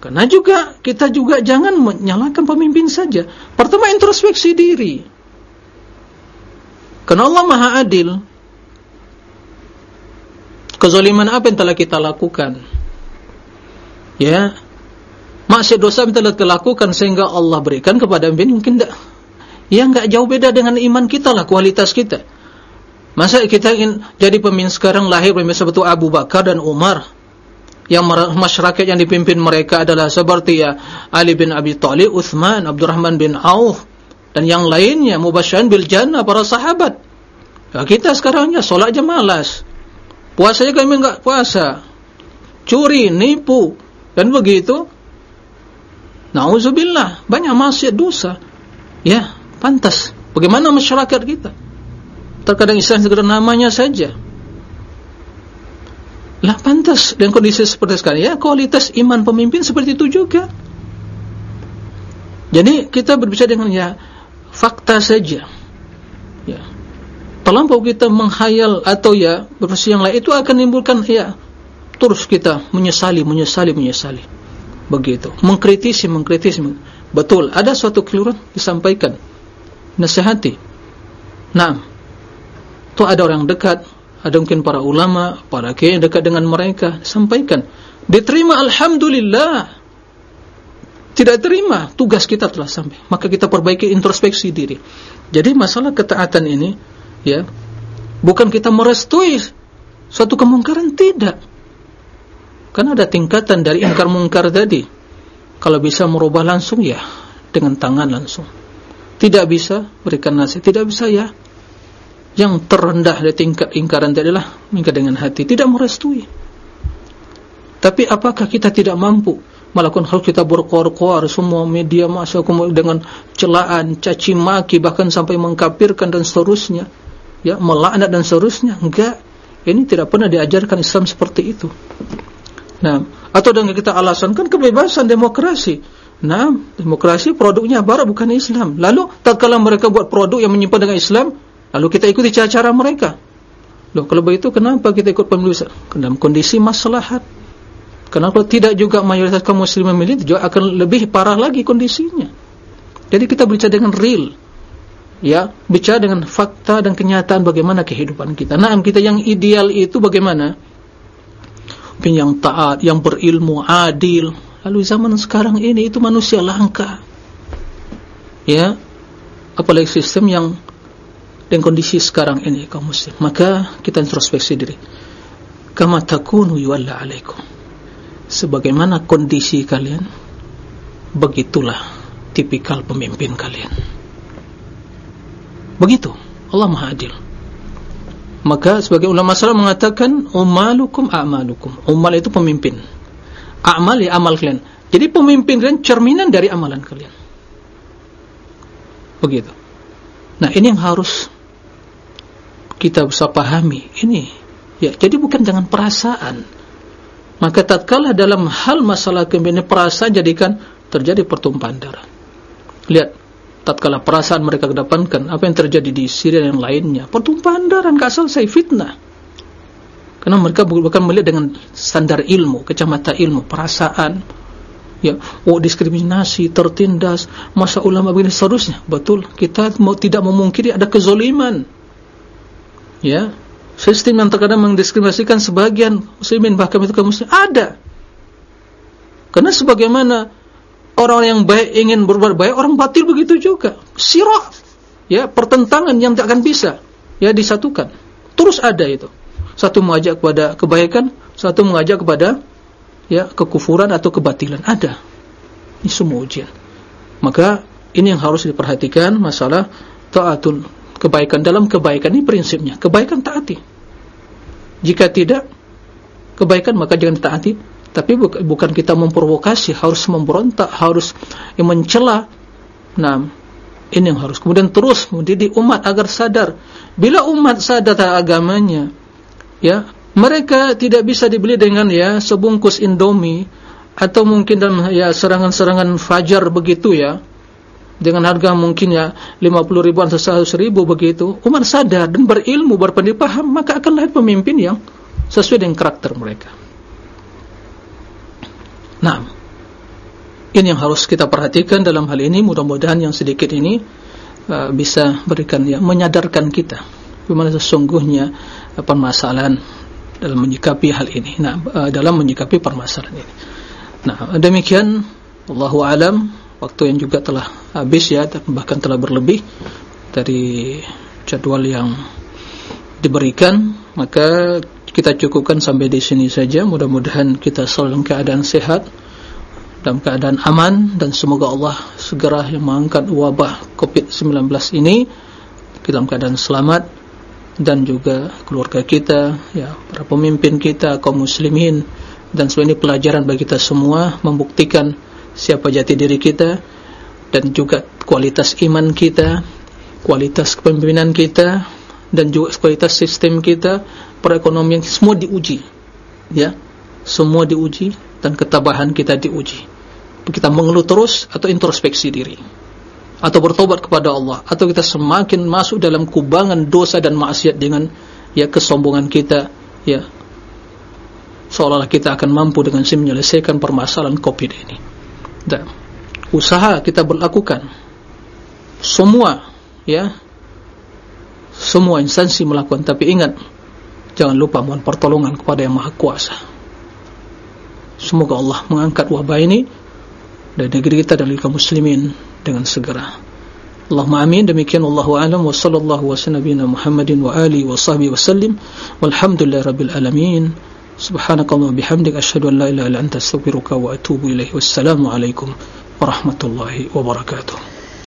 karena juga kita juga jangan menyalahkan pemimpin saja. Pertama introspeksi diri. Karena Allah Maha Adil. Kezaliman apa yang telah kita lakukan? Ya, maksiat dosa yang telah terlakukan sehingga Allah berikan kepada pemimpin mungkin tidak ya enggak jauh beda dengan iman kita lah kualitas kita masa kita ingin jadi pemimpin sekarang lahir pemimpin seperti Abu Bakar dan Umar yang masyarakat yang dipimpin mereka adalah seperti ya Ali bin Abi Thalib, Uthman, Abdurrahman bin Auf dan yang lainnya mubasyirin bil jannah para sahabat ya, kita sekarang ya solat aja malas puasa aja kami enggak puasa curi, nipu dan begitu Nauzubillah, banyak maksiat dosa. Ya, pantas. Bagaimana masyarakat kita? Terkadang Islam segera namanya saja. Lah pantas dengan kondisi seperti sekarang. Ya, kualitas iman pemimpin seperti itu juga. Jadi kita berbicara dengan ya fakta saja. Ya. Terlampau kita menghayal atau ya berpikir yang lain itu akan menimbulkan ya terus kita menyesali, menyesali, menyesali begitu mengkritisi mengkritisi betul ada suatu keliruan disampaikan nasihati nah itu ada orang dekat. Ada mungkin para ulama para kiai dekat dengan mereka. Sampaikan. Diterima alhamdulillah. Tidak terima. Tugas kita telah sampai. Maka kita perbaiki introspeksi diri. Jadi masalah ketaatan ini ya bukan kita merestui suatu kemungkaran. Tidak. Kan ada tingkatan dari ingkar mungkar tadi. Kalau bisa merubah langsung ya. Dengan tangan langsung. Tidak bisa berikan nasihat, tidak bisa ya. Yang terendah dari tingkat ingkaran adalah mengingkar dengan hati, tidak merestui. Tapi apakah kita tidak mampu melakukan hal kita berkuar-kuar semua media masa dengan celaan, caci maki bahkan sampai mengkapirkan dan seterusnya, ya melaknat dan seterusnya? Enggak. Ini tidak pernah diajarkan Islam seperti itu. Nah, atau dengan kita alasan kan kebebasan demokrasi. Nah, demokrasi produknya barat bukan Islam. Lalu tatkala mereka buat produk yang menyimpan dengan Islam, lalu kita ikuti cara-cara mereka. Loh, kalau begitu kenapa kita ikut pemilu dalam kondisi maslahat? Kenapa tidak juga mayoritas kaum muslim memilih juga akan lebih parah lagi kondisinya. Jadi kita berbicara dengan real. Ya, bicara dengan fakta dan kenyataan bagaimana kehidupan kita. Nah, kita yang ideal itu bagaimana? yang taat, yang berilmu, adil. Lalu zaman sekarang ini itu manusia langka. Ya, apalagi sistem yang dengan kondisi sekarang ini kaum muslim. Maka kita introspeksi diri. Kama takunu yuwalla alaikum. Sebagaimana kondisi kalian, begitulah tipikal pemimpin kalian. Begitu. Allah Maha Adil. Maka sebagai ulama salaf mengatakan umalukum a'malukum. Umal itu pemimpin. Amal ya amal kalian. Jadi pemimpin kalian cerminan dari amalan kalian. begitu nah ini yang harus kita bisa pahami. Ini. Ya jadi bukan dengan perasaan. Maka tatkala dalam hal masalah kembali perasaan jadikan terjadi pertumpahan darah. Lihat tatkala perasaan mereka kedepankan apa yang terjadi di Syria dan lainnya pertumpahan darah enggak selesai fitnah. Karena mereka bukan melihat dengan standar ilmu kacamata ilmu perasaan. Ya oh diskriminasi tertindas masa ulama begini seterusnya. Betul kita mau tidak memungkiri ada kezoliman ya. Sistem yang terkadang mendiskriminasikan sebagian muslimin bahkan itu kaum muslim ada. Karena sebagaimana orang yang baik ingin berbuat baik orang batil begitu juga. Sirah ya pertentangan yang tak akan bisa ya disatukan. Terus ada itu. Satu mengajak kepada kebaikan satu mengajak kepada ya kekufuran atau kebatilan. Ada. Ini semua ujian. Maka ini yang harus diperhatikan masalah taatul kebaikan dalam kebaikan ini prinsipnya. Kebaikan taati. Jika tidak kebaikan maka jangan taati tapi bukan kita memprovokasi harus memberontak harus mencela. Nah ini yang harus. Kemudian terus mendidik umat agar sadar. Bila umat sadar agamanya ya mereka tidak bisa dibeli dengan ya sebungkus indomie atau mungkin dalam ya serangan-serangan fajar begitu ya dengan harga mungkin ya 50 ribu atau 100 ribu begitu umat sadar dan berilmu berpendiri paham maka akan lahir pemimpin yang sesuai dengan karakter mereka. Nah ini yang harus kita perhatikan dalam hal ini. Mudah-mudahan yang sedikit ini uh, bisa berikan ya menyadarkan kita bagaimana sesungguhnya uh, permasalahan dalam menyikapi hal ini. Nah uh, dalam menyikapi permasalahan ini. Nah demikian. Allahu alam waktu yang juga telah habis ya bahkan telah berlebih dari jadwal yang diberikan maka kita cukupkan sampai di sini saja. Mudah-mudahan kita selalu keadaan sehat dalam keadaan aman dan semoga Allah segera yang mengangkat wabah COVID-19 ini. Dalam keadaan selamat dan juga keluarga kita ya para pemimpin kita kaum muslimin dan semua ini pelajaran bagi kita semua membuktikan siapa jati diri kita dan juga kualitas iman kita kualitas kepemimpinan kita dan juga kualitas sistem kita perekonomian semua diuji ya. Semua diuji dan ketabahan kita diuji. Kita mengeluh terus atau introspeksi diri atau bertobat kepada Allah atau kita semakin masuk dalam kubangan dosa dan maksiat dengan ya kesombongan kita ya. Seolah-olah kita akan mampu dengan menyelesaikan permasalahan COVID ini dan usaha kita berlakukan. Semua ya. Semua instansi melakukan. Tapi ingat jangan lupa mohon pertolongan kepada yang maha kuasa. Semoga Allah mengangkat wabah ini dari negeri kita dan negeri muslimin dengan segera. Allahumma amin. Demikian Allahu alam. Wa sallallahu wa sallam Muhammadin wa ali wa sahbihi wa sallim. Walhamdulillah rabbil alamin Subhanakallah bihamdik asyhadu an la ilaha illa anta astaghfiruka wa atubu ilaik. Wassalamu alaikum warahmatullahi wabarakatuh.